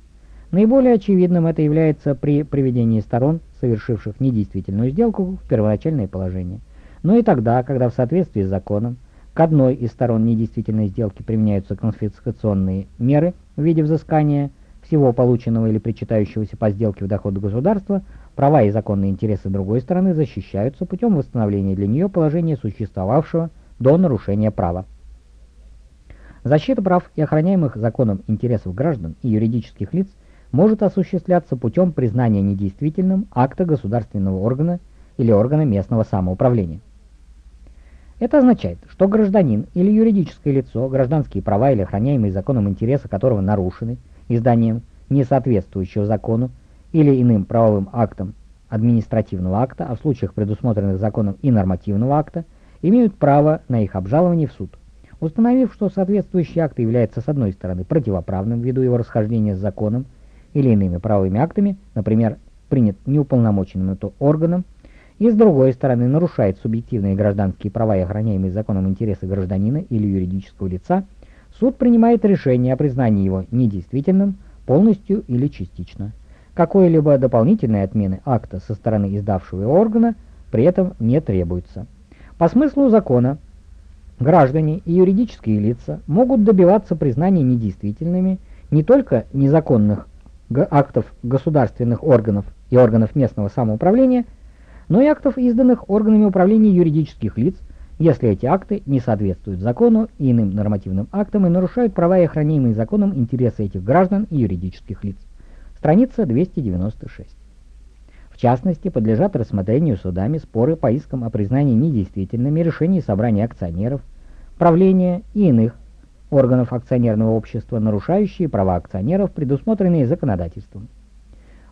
Наиболее очевидным это является при приведении сторон, совершивших недействительную сделку, в первоначальное положение. Но и тогда, когда в соответствии с законом к одной из сторон недействительной сделки применяются конфискационные меры в виде взыскания всего полученного или причитающегося по сделке в доход государства, права и законные интересы другой стороны защищаются путем восстановления для нее положения существовавшего до нарушения права. Защита прав и охраняемых законом интересов граждан и юридических лиц – может осуществляться путем признания недействительным акта государственного органа или органа местного самоуправления. Это означает, что гражданин или юридическое лицо, гражданские права или охраняемые законом интересы которого нарушены изданием несоответствующего закону или иным правовым актом административного акта, а в случаях, предусмотренных законом и нормативного акта, имеют право на их обжалование в суд. Установив, что соответствующий акт является с одной стороны противоправным ввиду его расхождения с законом, или иными правовыми актами, например, принят неуполномоченным то органом, и с другой стороны нарушает субъективные гражданские права и охраняемые законом интересы гражданина или юридического лица, суд принимает решение о признании его недействительным полностью или частично. Какой-либо дополнительной отмены акта со стороны издавшего его органа при этом не требуется. По смыслу закона граждане и юридические лица могут добиваться признания недействительными не только незаконных актов государственных органов и органов местного самоуправления, но и актов, изданных органами управления юридических лиц, если эти акты не соответствуют закону и иным нормативным актам и нарушают права и охраняемые законом интересы этих граждан и юридических лиц. Страница 296. В частности, подлежат рассмотрению судами споры по искам о признании недействительными решений собрания акционеров, правления и иных органов акционерного общества, нарушающие права акционеров, предусмотренные законодательством.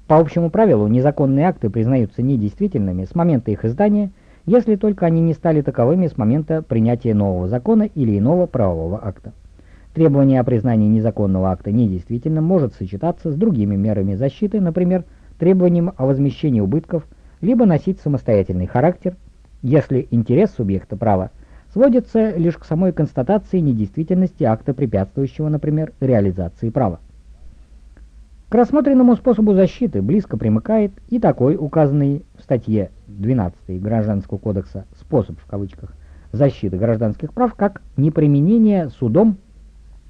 По общему правилу, незаконные акты признаются недействительными с момента их издания, если только они не стали таковыми с момента принятия нового закона или иного правового акта. Требование о признании незаконного акта недействительным может сочетаться с другими мерами защиты, например, требованием о возмещении убытков, либо носить самостоятельный характер, если интерес субъекта права – сводится лишь к самой констатации недействительности акта, препятствующего, например, реализации права. К рассмотренному способу защиты близко примыкает и такой указанный в статье 12 Гражданского кодекса «способ» в кавычках защиты гражданских прав как неприменение судом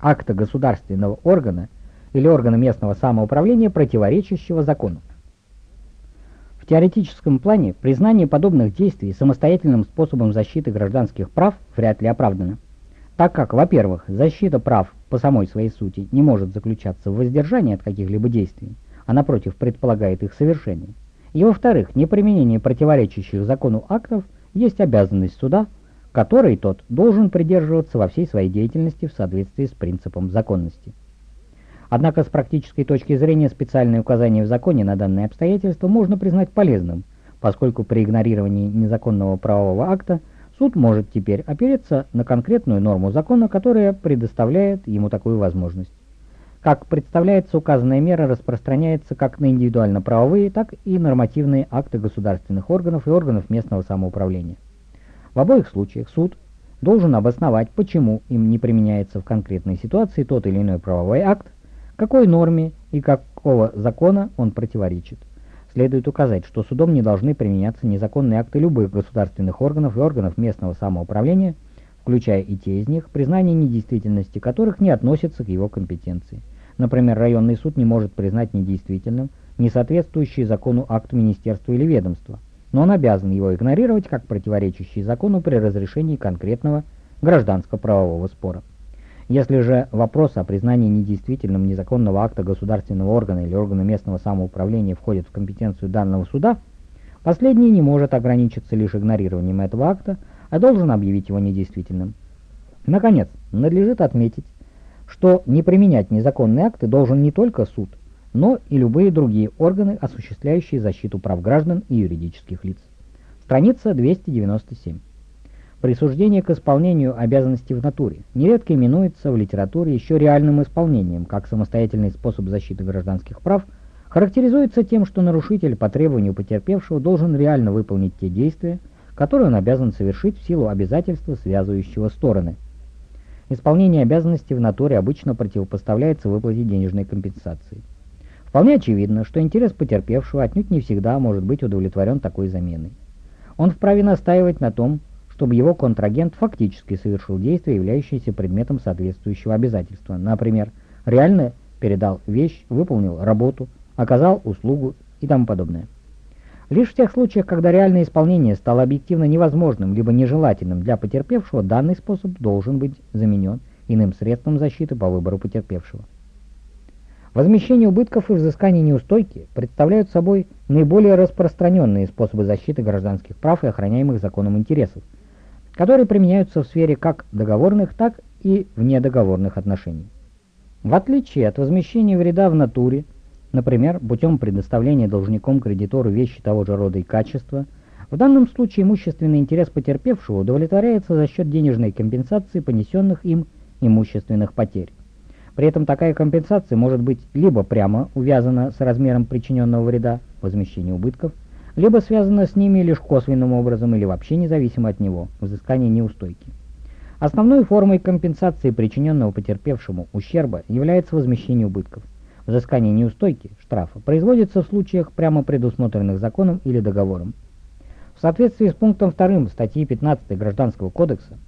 акта государственного органа или органа местного самоуправления, противоречащего закону. В теоретическом плане признание подобных действий самостоятельным способом защиты гражданских прав вряд ли оправдано, так как, во-первых, защита прав по самой своей сути не может заключаться в воздержании от каких-либо действий, а напротив предполагает их совершение, и, во-вторых, неприменение противоречащих закону актов есть обязанность суда, которой тот должен придерживаться во всей своей деятельности в соответствии с принципом законности. Однако с практической точки зрения специальное указание в законе на данное обстоятельство можно признать полезным, поскольку при игнорировании незаконного правового акта суд может теперь опереться на конкретную норму закона, которая предоставляет ему такую возможность. Как представляется, указанная мера распространяется как на индивидуально-правовые, так и нормативные акты государственных органов и органов местного самоуправления. В обоих случаях суд должен обосновать, почему им не применяется в конкретной ситуации тот или иной правовой акт, какой норме и какого закона он противоречит. Следует указать, что судом не должны применяться незаконные акты любых государственных органов и органов местного самоуправления, включая и те из них, признание недействительности которых не относится к его компетенции. Например, районный суд не может признать недействительным несоответствующий закону акт министерства или ведомства, но он обязан его игнорировать как противоречащий закону при разрешении конкретного гражданско-правового спора. Если же вопрос о признании недействительным незаконного акта государственного органа или органа местного самоуправления входит в компетенцию данного суда, последний не может ограничиться лишь игнорированием этого акта, а должен объявить его недействительным. Наконец, надлежит отметить, что не применять незаконные акты должен не только суд, но и любые другие органы, осуществляющие защиту прав граждан и юридических лиц. Страница 297. Присуждение к исполнению обязанностей в натуре нередко именуется в литературе еще реальным исполнением, как самостоятельный способ защиты гражданских прав, характеризуется тем, что нарушитель по требованию потерпевшего должен реально выполнить те действия, которые он обязан совершить в силу обязательства, связывающего стороны. Исполнение обязанностей в натуре обычно противопоставляется выплате денежной компенсации. Вполне очевидно, что интерес потерпевшего отнюдь не всегда может быть удовлетворен такой заменой. Он вправе настаивать на том, чтобы его контрагент фактически совершил действие, являющееся предметом соответствующего обязательства. Например, реально передал вещь, выполнил работу, оказал услугу и тому подобное. Лишь в тех случаях, когда реальное исполнение стало объективно невозможным либо нежелательным для потерпевшего, данный способ должен быть заменен иным средством защиты по выбору потерпевшего. Возмещение убытков и взыскание неустойки представляют собой наиболее распространенные способы защиты гражданских прав и охраняемых законом интересов, которые применяются в сфере как договорных, так и внедоговорных отношений. В отличие от возмещения вреда в натуре, например, путем предоставления должником кредитору вещи того же рода и качества, в данном случае имущественный интерес потерпевшего удовлетворяется за счет денежной компенсации понесенных им имущественных потерь. При этом такая компенсация может быть либо прямо увязана с размером причиненного вреда, возмещения убытков, либо связано с ними лишь косвенным образом или вообще независимо от него, взыскание неустойки. Основной формой компенсации причиненного потерпевшему ущерба является возмещение убытков. Взыскание неустойки, штрафа, производится в случаях, прямо предусмотренных законом или договором. В соответствии с пунктом 2 статьи 15 Гражданского кодекса,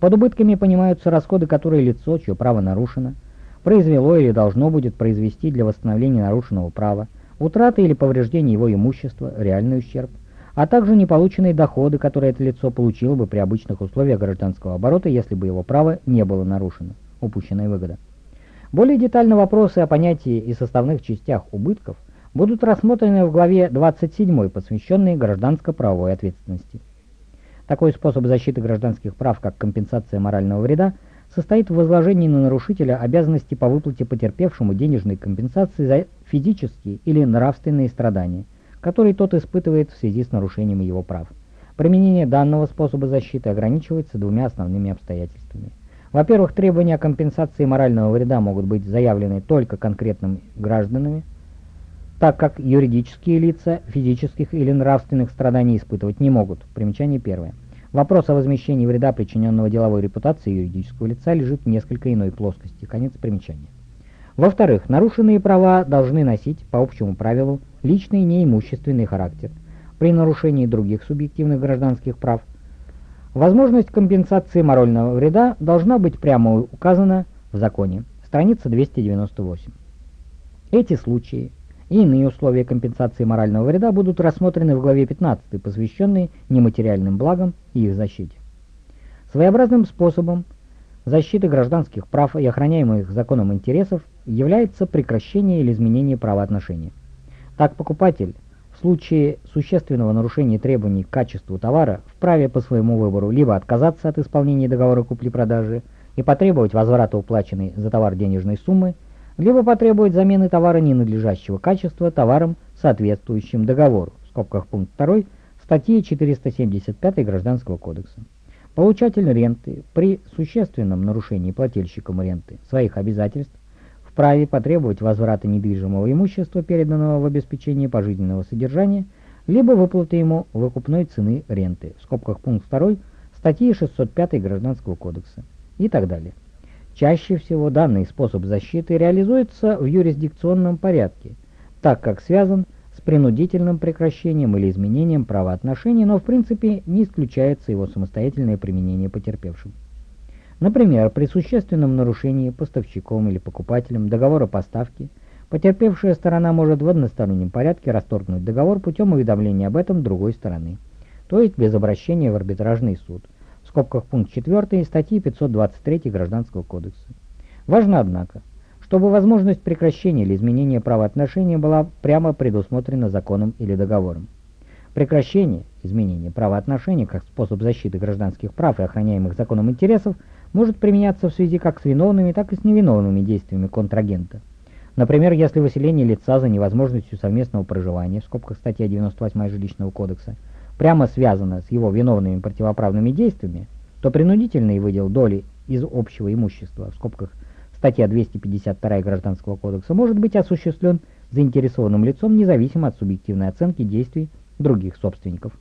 под убытками понимаются расходы, которые лицо, чье право нарушено, произвело или должно будет произвести для восстановления нарушенного права, утрата или повреждение его имущества, реальный ущерб, а также неполученные доходы, которые это лицо получило бы при обычных условиях гражданского оборота, если бы его право не было нарушено, упущенная выгода. Более детально вопросы о понятии и составных частях убытков будут рассмотрены в главе 27, посвященной гражданско-правовой ответственности. Такой способ защиты гражданских прав, как компенсация морального вреда, состоит в возложении на нарушителя обязанности по выплате потерпевшему денежной компенсации за физические или нравственные страдания, которые тот испытывает в связи с нарушением его прав. Применение данного способа защиты ограничивается двумя основными обстоятельствами. Во-первых, требования о компенсации морального вреда могут быть заявлены только конкретными гражданами, так как юридические лица физических или нравственных страданий испытывать не могут. Примечание первое. Вопрос о возмещении вреда, причиненного деловой репутации юридического лица, лежит в несколько иной плоскости. Конец примечания. Во-вторых, нарушенные права должны носить, по общему правилу, личный неимущественный характер. При нарушении других субъективных гражданских прав возможность компенсации морального вреда должна быть прямо указана в законе. Страница 298. Эти случаи и иные условия компенсации морального вреда будут рассмотрены в главе 15, посвященной нематериальным благам и их защите. Своеобразным способом защиты гражданских прав и охраняемых законом интересов является прекращение или изменение правоотношений. Так покупатель в случае существенного нарушения требований к качеству товара вправе по своему выбору либо отказаться от исполнения договора купли-продажи и потребовать возврата уплаченной за товар денежной суммы, либо потребовать замены товара ненадлежащего качества товаром, соответствующим договору, в скобках пункт 2 статьи 475 Гражданского кодекса. Получатель ренты при существенном нарушении плательщиком ренты своих обязательств вправе потребовать возврата недвижимого имущества, переданного в обеспечение пожизненного содержания, либо выплаты ему выкупной цены ренты, в скобках пункт 2 статьи 605 Гражданского кодекса и так далее. Чаще всего данный способ защиты реализуется в юрисдикционном порядке, так как связан с принудительным прекращением или изменением правоотношений, но в принципе не исключается его самостоятельное применение потерпевшим. Например, при существенном нарушении поставщиком или покупателем договора поставки, потерпевшая сторона может в одностороннем порядке расторгнуть договор путем уведомления об этом другой стороны, то есть без обращения в арбитражный суд – скобках пункт 4 статьи 523 Гражданского кодекса. Важно, однако, чтобы возможность прекращения или изменения правоотношений была прямо предусмотрена законом или договором. Прекращение, изменение правоотношений как способ защиты гражданских прав и охраняемых законом интересов может применяться в связи как с виновными, так и с невиновными действиями контрагента. Например, если выселение лица за невозможностью совместного проживания, в скобках статья 98 Жилищного кодекса, прямо связано с его виновными противоправными действиями, то принудительный выдел доли из общего имущества, в скобках статья 252 Гражданского кодекса, может быть осуществлен заинтересованным лицом независимо от субъективной оценки действий других собственников.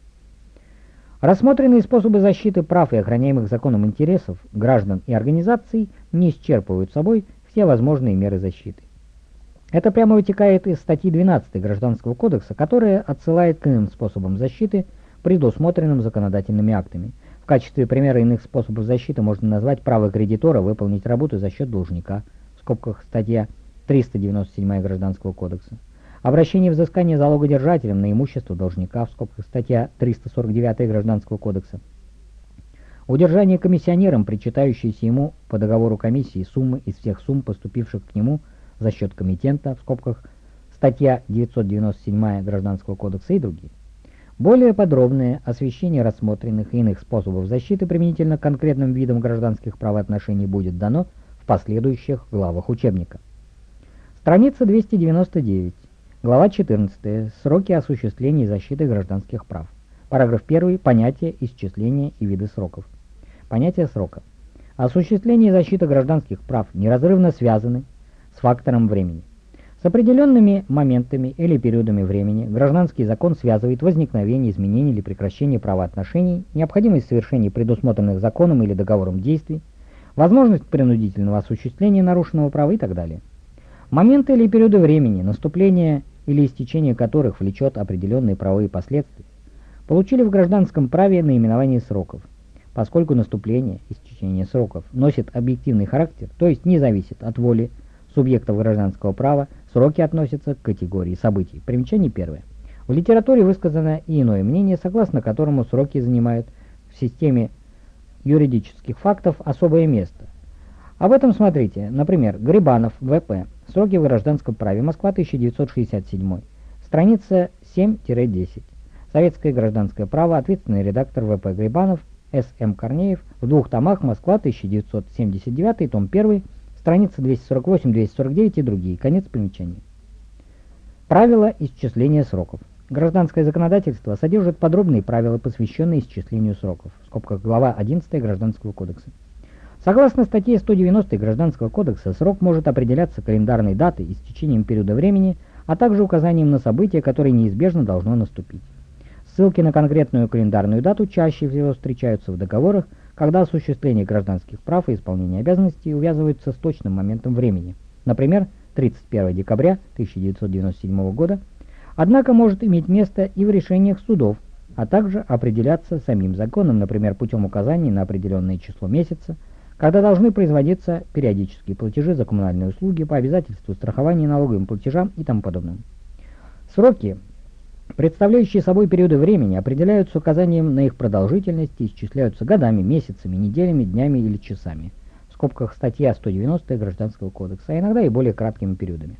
Рассмотренные способы защиты прав и охраняемых законом интересов граждан и организаций не исчерпывают собой все возможные меры защиты. Это прямо вытекает из статьи 12 Гражданского кодекса, которая отсылает к иным способам защиты – предусмотренным законодательными актами. В качестве примера иных способов защиты можно назвать право кредитора выполнить работу за счет должника, в скобках статья 397 Гражданского кодекса. Обращение взыскания залогодержателем на имущество должника, в скобках статья 349 Гражданского кодекса. Удержание комиссионером, причитающейся ему по договору комиссии суммы из всех сумм, поступивших к нему за счет комитента, в скобках статья 997 Гражданского кодекса и другие. Более подробное освещение рассмотренных иных способов защиты применительно к конкретным видам гражданских правоотношений будет дано в последующих главах учебника. Страница 299. Глава 14. Сроки осуществления защиты гражданских прав. Параграф 1. Понятие, исчисления и виды сроков. Понятие срока. Осуществление и защита гражданских прав неразрывно связаны с фактором времени. С определенными моментами или периодами времени гражданский закон связывает возникновение, изменение или прекращение правоотношений, необходимость совершения предусмотренных законом или договором действий, возможность принудительного осуществления нарушенного права и так далее. Моменты или периоды времени, наступление или истечение которых влечет определенные правовые последствия, получили в гражданском праве наименование сроков, поскольку наступление, истечение сроков носит объективный характер, то есть не зависит от воли субъектов гражданского права, Сроки относятся к категории событий. Примечание первое. В литературе высказано и иное мнение, согласно которому сроки занимают в системе юридических фактов особое место. Об этом смотрите, например, Грибанов, В.П. Сроки в гражданском праве. Москва, 1967. Страница 7-10. Советское гражданское право. Ответственный редактор В.П. Грибанов, С.М. Корнеев. В двух томах. Москва, 1979, том 1, страница 248-249 и другие. Конец примечания. Правила исчисления сроков. Гражданское законодательство содержит подробные правила, посвященные исчислению сроков. В скобках глава 11 Гражданского кодекса. Согласно статье 190 Гражданского кодекса, срок может определяться календарной датой и с течением периода времени, а также указанием на событие, которое неизбежно должно наступить. Ссылки на конкретную календарную дату чаще всего встречаются в договорах, когда осуществление гражданских прав и исполнение обязанностей увязываются с точным моментом времени, например, 31 декабря 1997 года, однако может иметь место и в решениях судов, а также определяться самим законом, например, путем указания на определенное число месяца, когда должны производиться периодические платежи за коммунальные услуги по обязательству страхования налоговым платежам и тому подобное. Сроки, представляющие собой периоды времени, определяются указанием на их продолжительность и исчисляются годами, месяцами, неделями, днями или часами. В скобках статья 190 Гражданского кодекса, а иногда и более краткими периодами.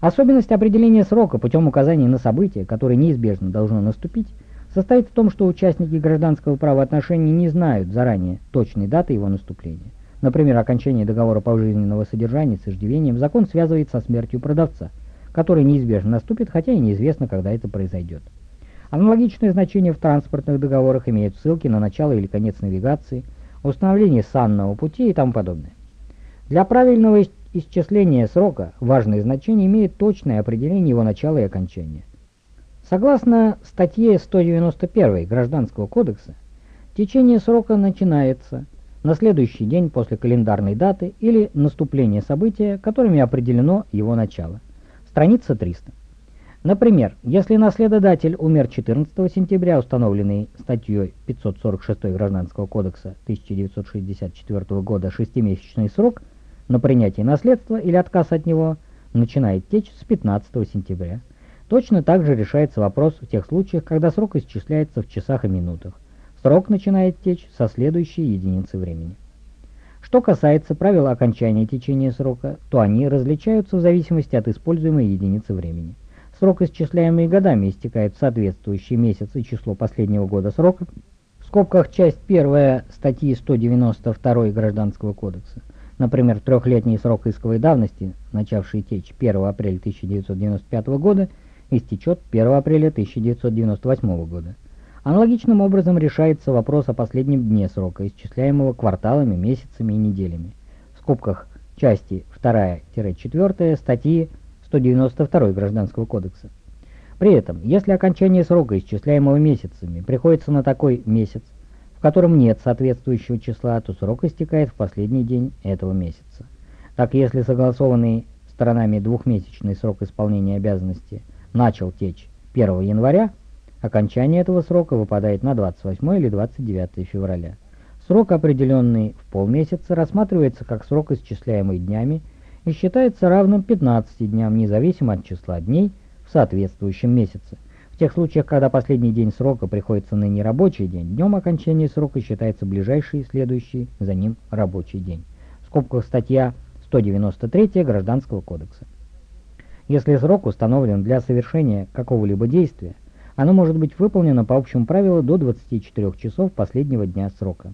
Особенность определения срока путем указания на событие, которое неизбежно должно наступить, состоит в том, что участники гражданского правоотношения не знают заранее точной даты его наступления. Например, окончание договора пожизненного содержания с иждивением закон связывает со смертью продавца, который неизбежно наступит, хотя и неизвестно, когда это произойдет. Аналогичное значение в транспортных договорах имеют ссылки на начало или конец навигации, установление санного пути и тому подобное. Для правильного исчисления срока важное значение имеет точное определение его начала и окончания. Согласно статье 191 Гражданского кодекса, течение срока начинается на следующий день после календарной даты или наступления события, которыми определено его начало. Страница 300. Например, если наследодатель умер 14 сентября, установленный статьей 546 Гражданского кодекса 1964 года шестимесячный срок на принятие наследства или отказ от него начинает течь с 15 сентября. Точно так же решается вопрос в тех случаях, когда срок исчисляется в часах и минутах. Срок начинает течь со следующей единицы времени. Что касается правил окончания течения срока, то они различаются в зависимости от используемой единицы времени. Срок, исчисляемый годами, истекает в соответствующий месяц и число последнего года срока, в скобках часть 1 статьи 192 Гражданского кодекса. Например, трехлетний срок исковой давности, начавший течь 1 апреля 1995 года, истечет 1 апреля 1998 года. Аналогичным образом решается вопрос о последнем дне срока, исчисляемого кварталами, месяцами и неделями. В скобках части 2-4 статьи 192 Гражданского кодекса. При этом, если окончание срока, исчисляемого месяцами, приходится на такой месяц, в котором нет соответствующего числа, то срок истекает в последний день этого месяца. Так, если согласованный сторонами двухмесячный срок исполнения обязанности – начал течь 1 января, окончание этого срока выпадает на 28 или 29 февраля. Срок, определенный в полмесяца, рассматривается как срок, исчисляемый днями, и считается равным 15 дням, независимо от числа дней в соответствующем месяце. В тех случаях, когда последний день срока приходится на нерабочий день, днем окончания срока считается ближайший следующий за ним рабочий день. В скобках статья 193 Гражданского кодекса. Если срок установлен для совершения какого-либо действия, оно может быть выполнено по общему правилу до 24 часов последнего дня срока.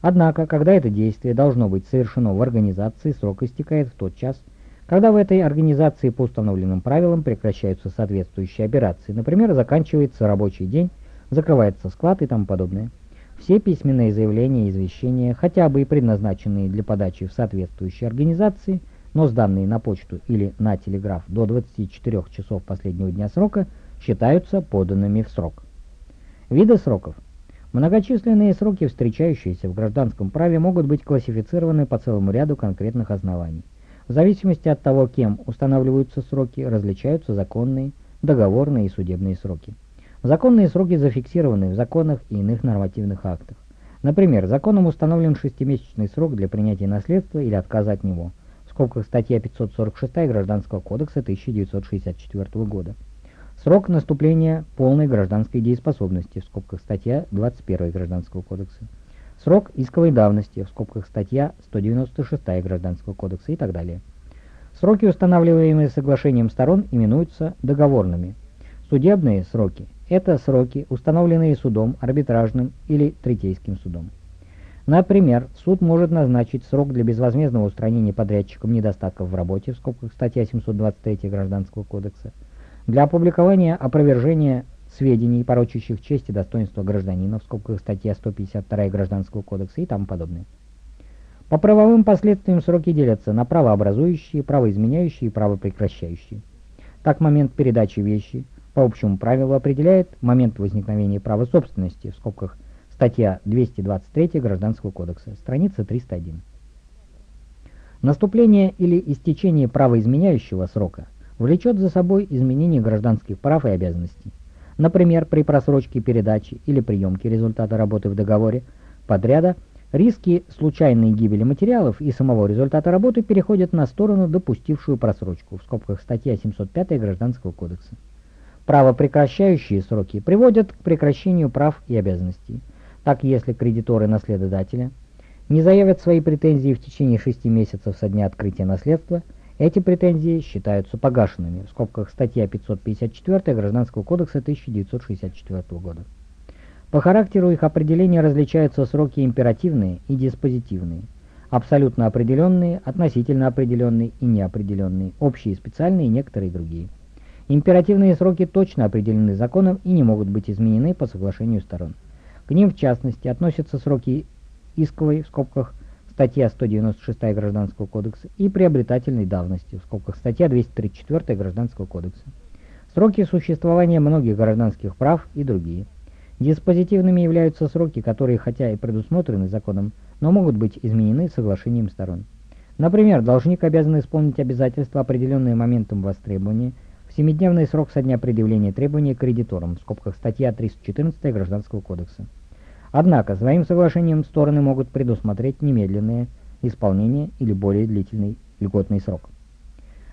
Однако, когда это действие должно быть совершено в организации, срок истекает в тот час, когда в этой организации по установленным правилам прекращаются соответствующие операции, например, заканчивается рабочий день, закрывается склад и тому подобное. Все письменные заявления и извещения, хотя бы и предназначенные для подачи в соответствующей организации – но сданные на почту или на телеграф до 24 часов последнего дня срока считаются поданными в срок. Виды сроков. Многочисленные сроки, встречающиеся в гражданском праве, могут быть классифицированы по целому ряду конкретных оснований. В зависимости от того, кем устанавливаются сроки, различаются законные, договорные и судебные сроки. Законные сроки зафиксированы в законах и иных нормативных актах. Например, законом установлен шестимесячный срок для принятия наследства или отказа от него – скобках статья 546 Гражданского кодекса 1964 года. Срок наступления полной гражданской дееспособности, в скобках статья 21 Гражданского кодекса. Срок исковой давности, в скобках статья 196 Гражданского кодекса и так далее. Сроки, устанавливаемые соглашением сторон, именуются договорными. Судебные сроки – это сроки, установленные судом, арбитражным или третейским судом. Например, суд может назначить срок для безвозмездного устранения подрядчиком недостатков в работе, в скобках статья 723 Гражданского кодекса, для опубликования опровержения сведений, порочащих честь и достоинство гражданина, в скобках статья 152 Гражданского кодекса и тому подобное. По правовым последствиям сроки делятся на правообразующие, правоизменяющие и правопрекращающие. Так момент передачи вещи по общему правилу определяет момент возникновения права собственности, в скобках Статья 223 Гражданского кодекса, страница 301. Наступление или истечение правоизменяющего срока влечет за собой изменение гражданских прав и обязанностей. Например, при просрочке передачи или приемке результата работы в договоре подряда Риски случайной гибели материалов и самого результата работы переходят на сторону, допустившую просрочку, в скобках статья 705 Гражданского кодекса. Правопрекращающие сроки приводят к прекращению прав и обязанностей. Так, если кредиторы наследодателя не заявят свои претензии в течение 6 месяцев со дня открытия наследства, эти претензии считаются погашенными, в скобках статья 554 Гражданского кодекса 1964 года. По характеру их определения различаются сроки императивные и диспозитивные, абсолютно определенные, относительно определенные и неопределенные, общие специальные и некоторые другие. Императивные сроки точно определены законом и не могут быть изменены по соглашению сторон. К ним, в частности, относятся сроки исковой, в скобках, статья 196 Гражданского кодекса, и приобретательной давности, в скобках, статья 234 Гражданского кодекса, сроки существования многих гражданских прав и другие. Диспозитивными являются сроки, которые хотя и предусмотрены законом, но могут быть изменены соглашением сторон. Например, должник обязан исполнить обязательства, определенные моментом востребования, в семидневный срок со дня предъявления требований кредиторам, в скобках статья 314 Гражданского кодекса. Однако, своим соглашением стороны могут предусмотреть немедленное исполнение или более длительный льготный срок.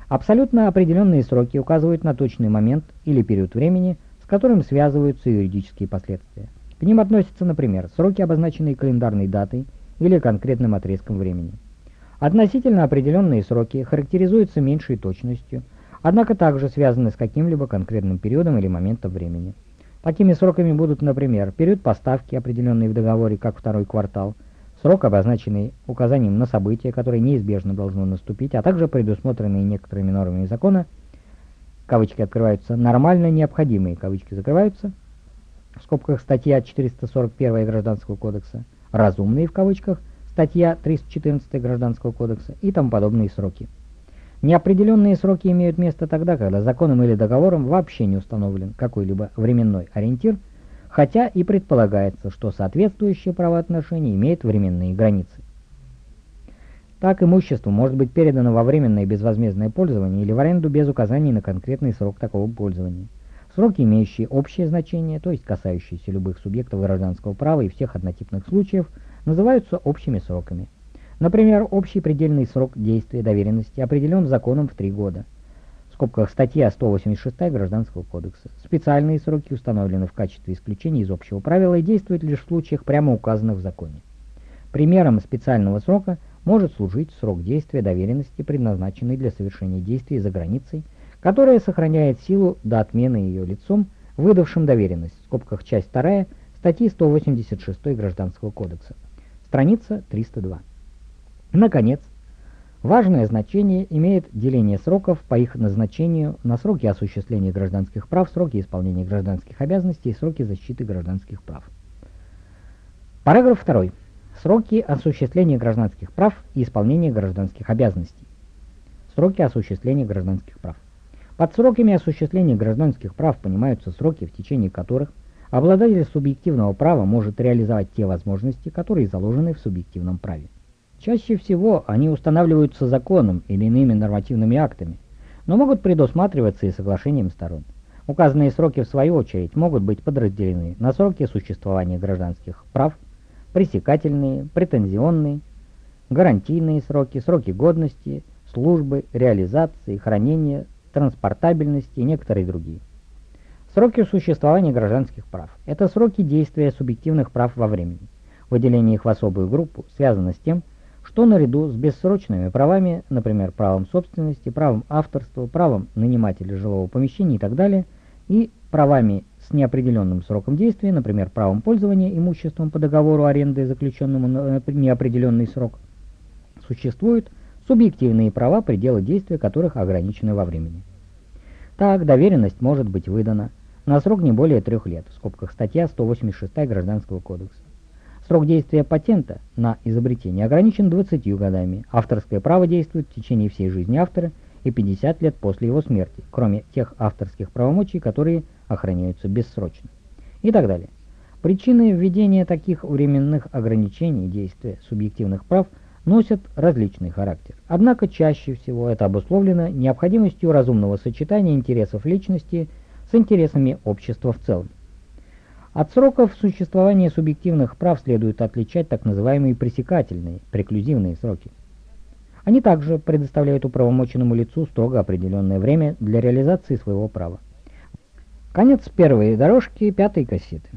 Абсолютно определенные сроки указывают на точный момент или период времени, с которым связываются юридические последствия. К ним относятся, например, сроки, обозначенные календарной датой или конкретным отрезком времени. Относительно определенные сроки характеризуются меньшей точностью, однако также связаны с каким-либо конкретным периодом или моментом времени. Такими сроками будут, например, период поставки, определенный в договоре как второй квартал, срок, обозначенный указанием на событие, которое неизбежно должно наступить, а также предусмотренные некоторыми нормами закона – кавычки открываются, нормально необходимые, кавычки закрываются, в скобках статья 441 Гражданского кодекса, разумные в кавычках, статья 314 Гражданского кодекса и тому подобные сроки. Неопределенные сроки имеют место тогда, когда законом или договором вообще не установлен какой-либо временной ориентир, хотя и предполагается, что соответствующее правоотношение имеет временные границы. Так имущество может быть передано во временное безвозмездное пользование или в аренду без указаний на конкретный срок такого пользования. Сроки, имеющие общее значение, то есть касающиеся любых субъектов гражданского права и всех однотипных случаев, называются общими сроками. Например, общий предельный срок действия доверенности определен законом в три года. В скобках статья 186 Гражданского кодекса. Специальные сроки установлены в качестве исключения из общего правила и действуют лишь в случаях, прямо указанных в законе. Примером специального срока – может служить срок действия доверенности, предназначенный для совершения действий за границей, которая сохраняет силу до отмены ее лицом, выдавшим доверенность, в скобках часть 2 статьи 186 Гражданского кодекса, страница 302. Наконец, важное значение имеет деление сроков по их назначению на сроки осуществления гражданских прав, сроки исполнения гражданских обязанностей и сроки защиты гражданских прав. Параграф 2. Сроки осуществления гражданских прав и исполнения гражданских обязанностей. Сроки осуществления гражданских прав. Под сроками осуществления гражданских прав понимаются сроки, в течение которых обладатель субъективного права может реализовать те возможности, которые заложены в субъективном праве. Чаще всего они устанавливаются законом или иными нормативными актами, но могут предусматриваться и соглашением сторон. Указанные сроки, в свою очередь, могут быть подразделены на сроки существования гражданских прав, пресекательные, претензионные, гарантийные сроки, сроки годности, службы, реализации, хранения, транспортабельности и некоторые другие. Сроки существования гражданских прав – это сроки действия субъективных прав во времени. Выделение их в особую группу связано с тем, что наряду с бессрочными правами, например, правом собственности, правом авторства, правом нанимателя жилого помещения и так далее, и правами с неопределенным сроком действия, например, правом пользования имуществом по договору аренды, заключенному на неопределенный срок, существуют субъективные права, пределы действия которых ограничены во времени. Так, доверенность может быть выдана на срок не более трех лет, в скобках статья 186 Гражданского кодекса. Срок действия патента на изобретение ограничен 20 годами. Авторское право действует в течение всей жизни автора и 50 лет после его смерти, кроме тех авторских правомочий, которые охраняются бессрочно и так далее. Причины введения таких временных ограничений действия субъективных прав носят различный характер. Однако чаще всего это обусловлено необходимостью разумного сочетания интересов личности с интересами общества в целом. От сроков существования субъективных прав следует отличать так называемые пресекательные, преклюзивные сроки. Они также предоставляют управомоченному лицу строго определенное время для реализации своего права. Конец первой дорожки пятой кассеты.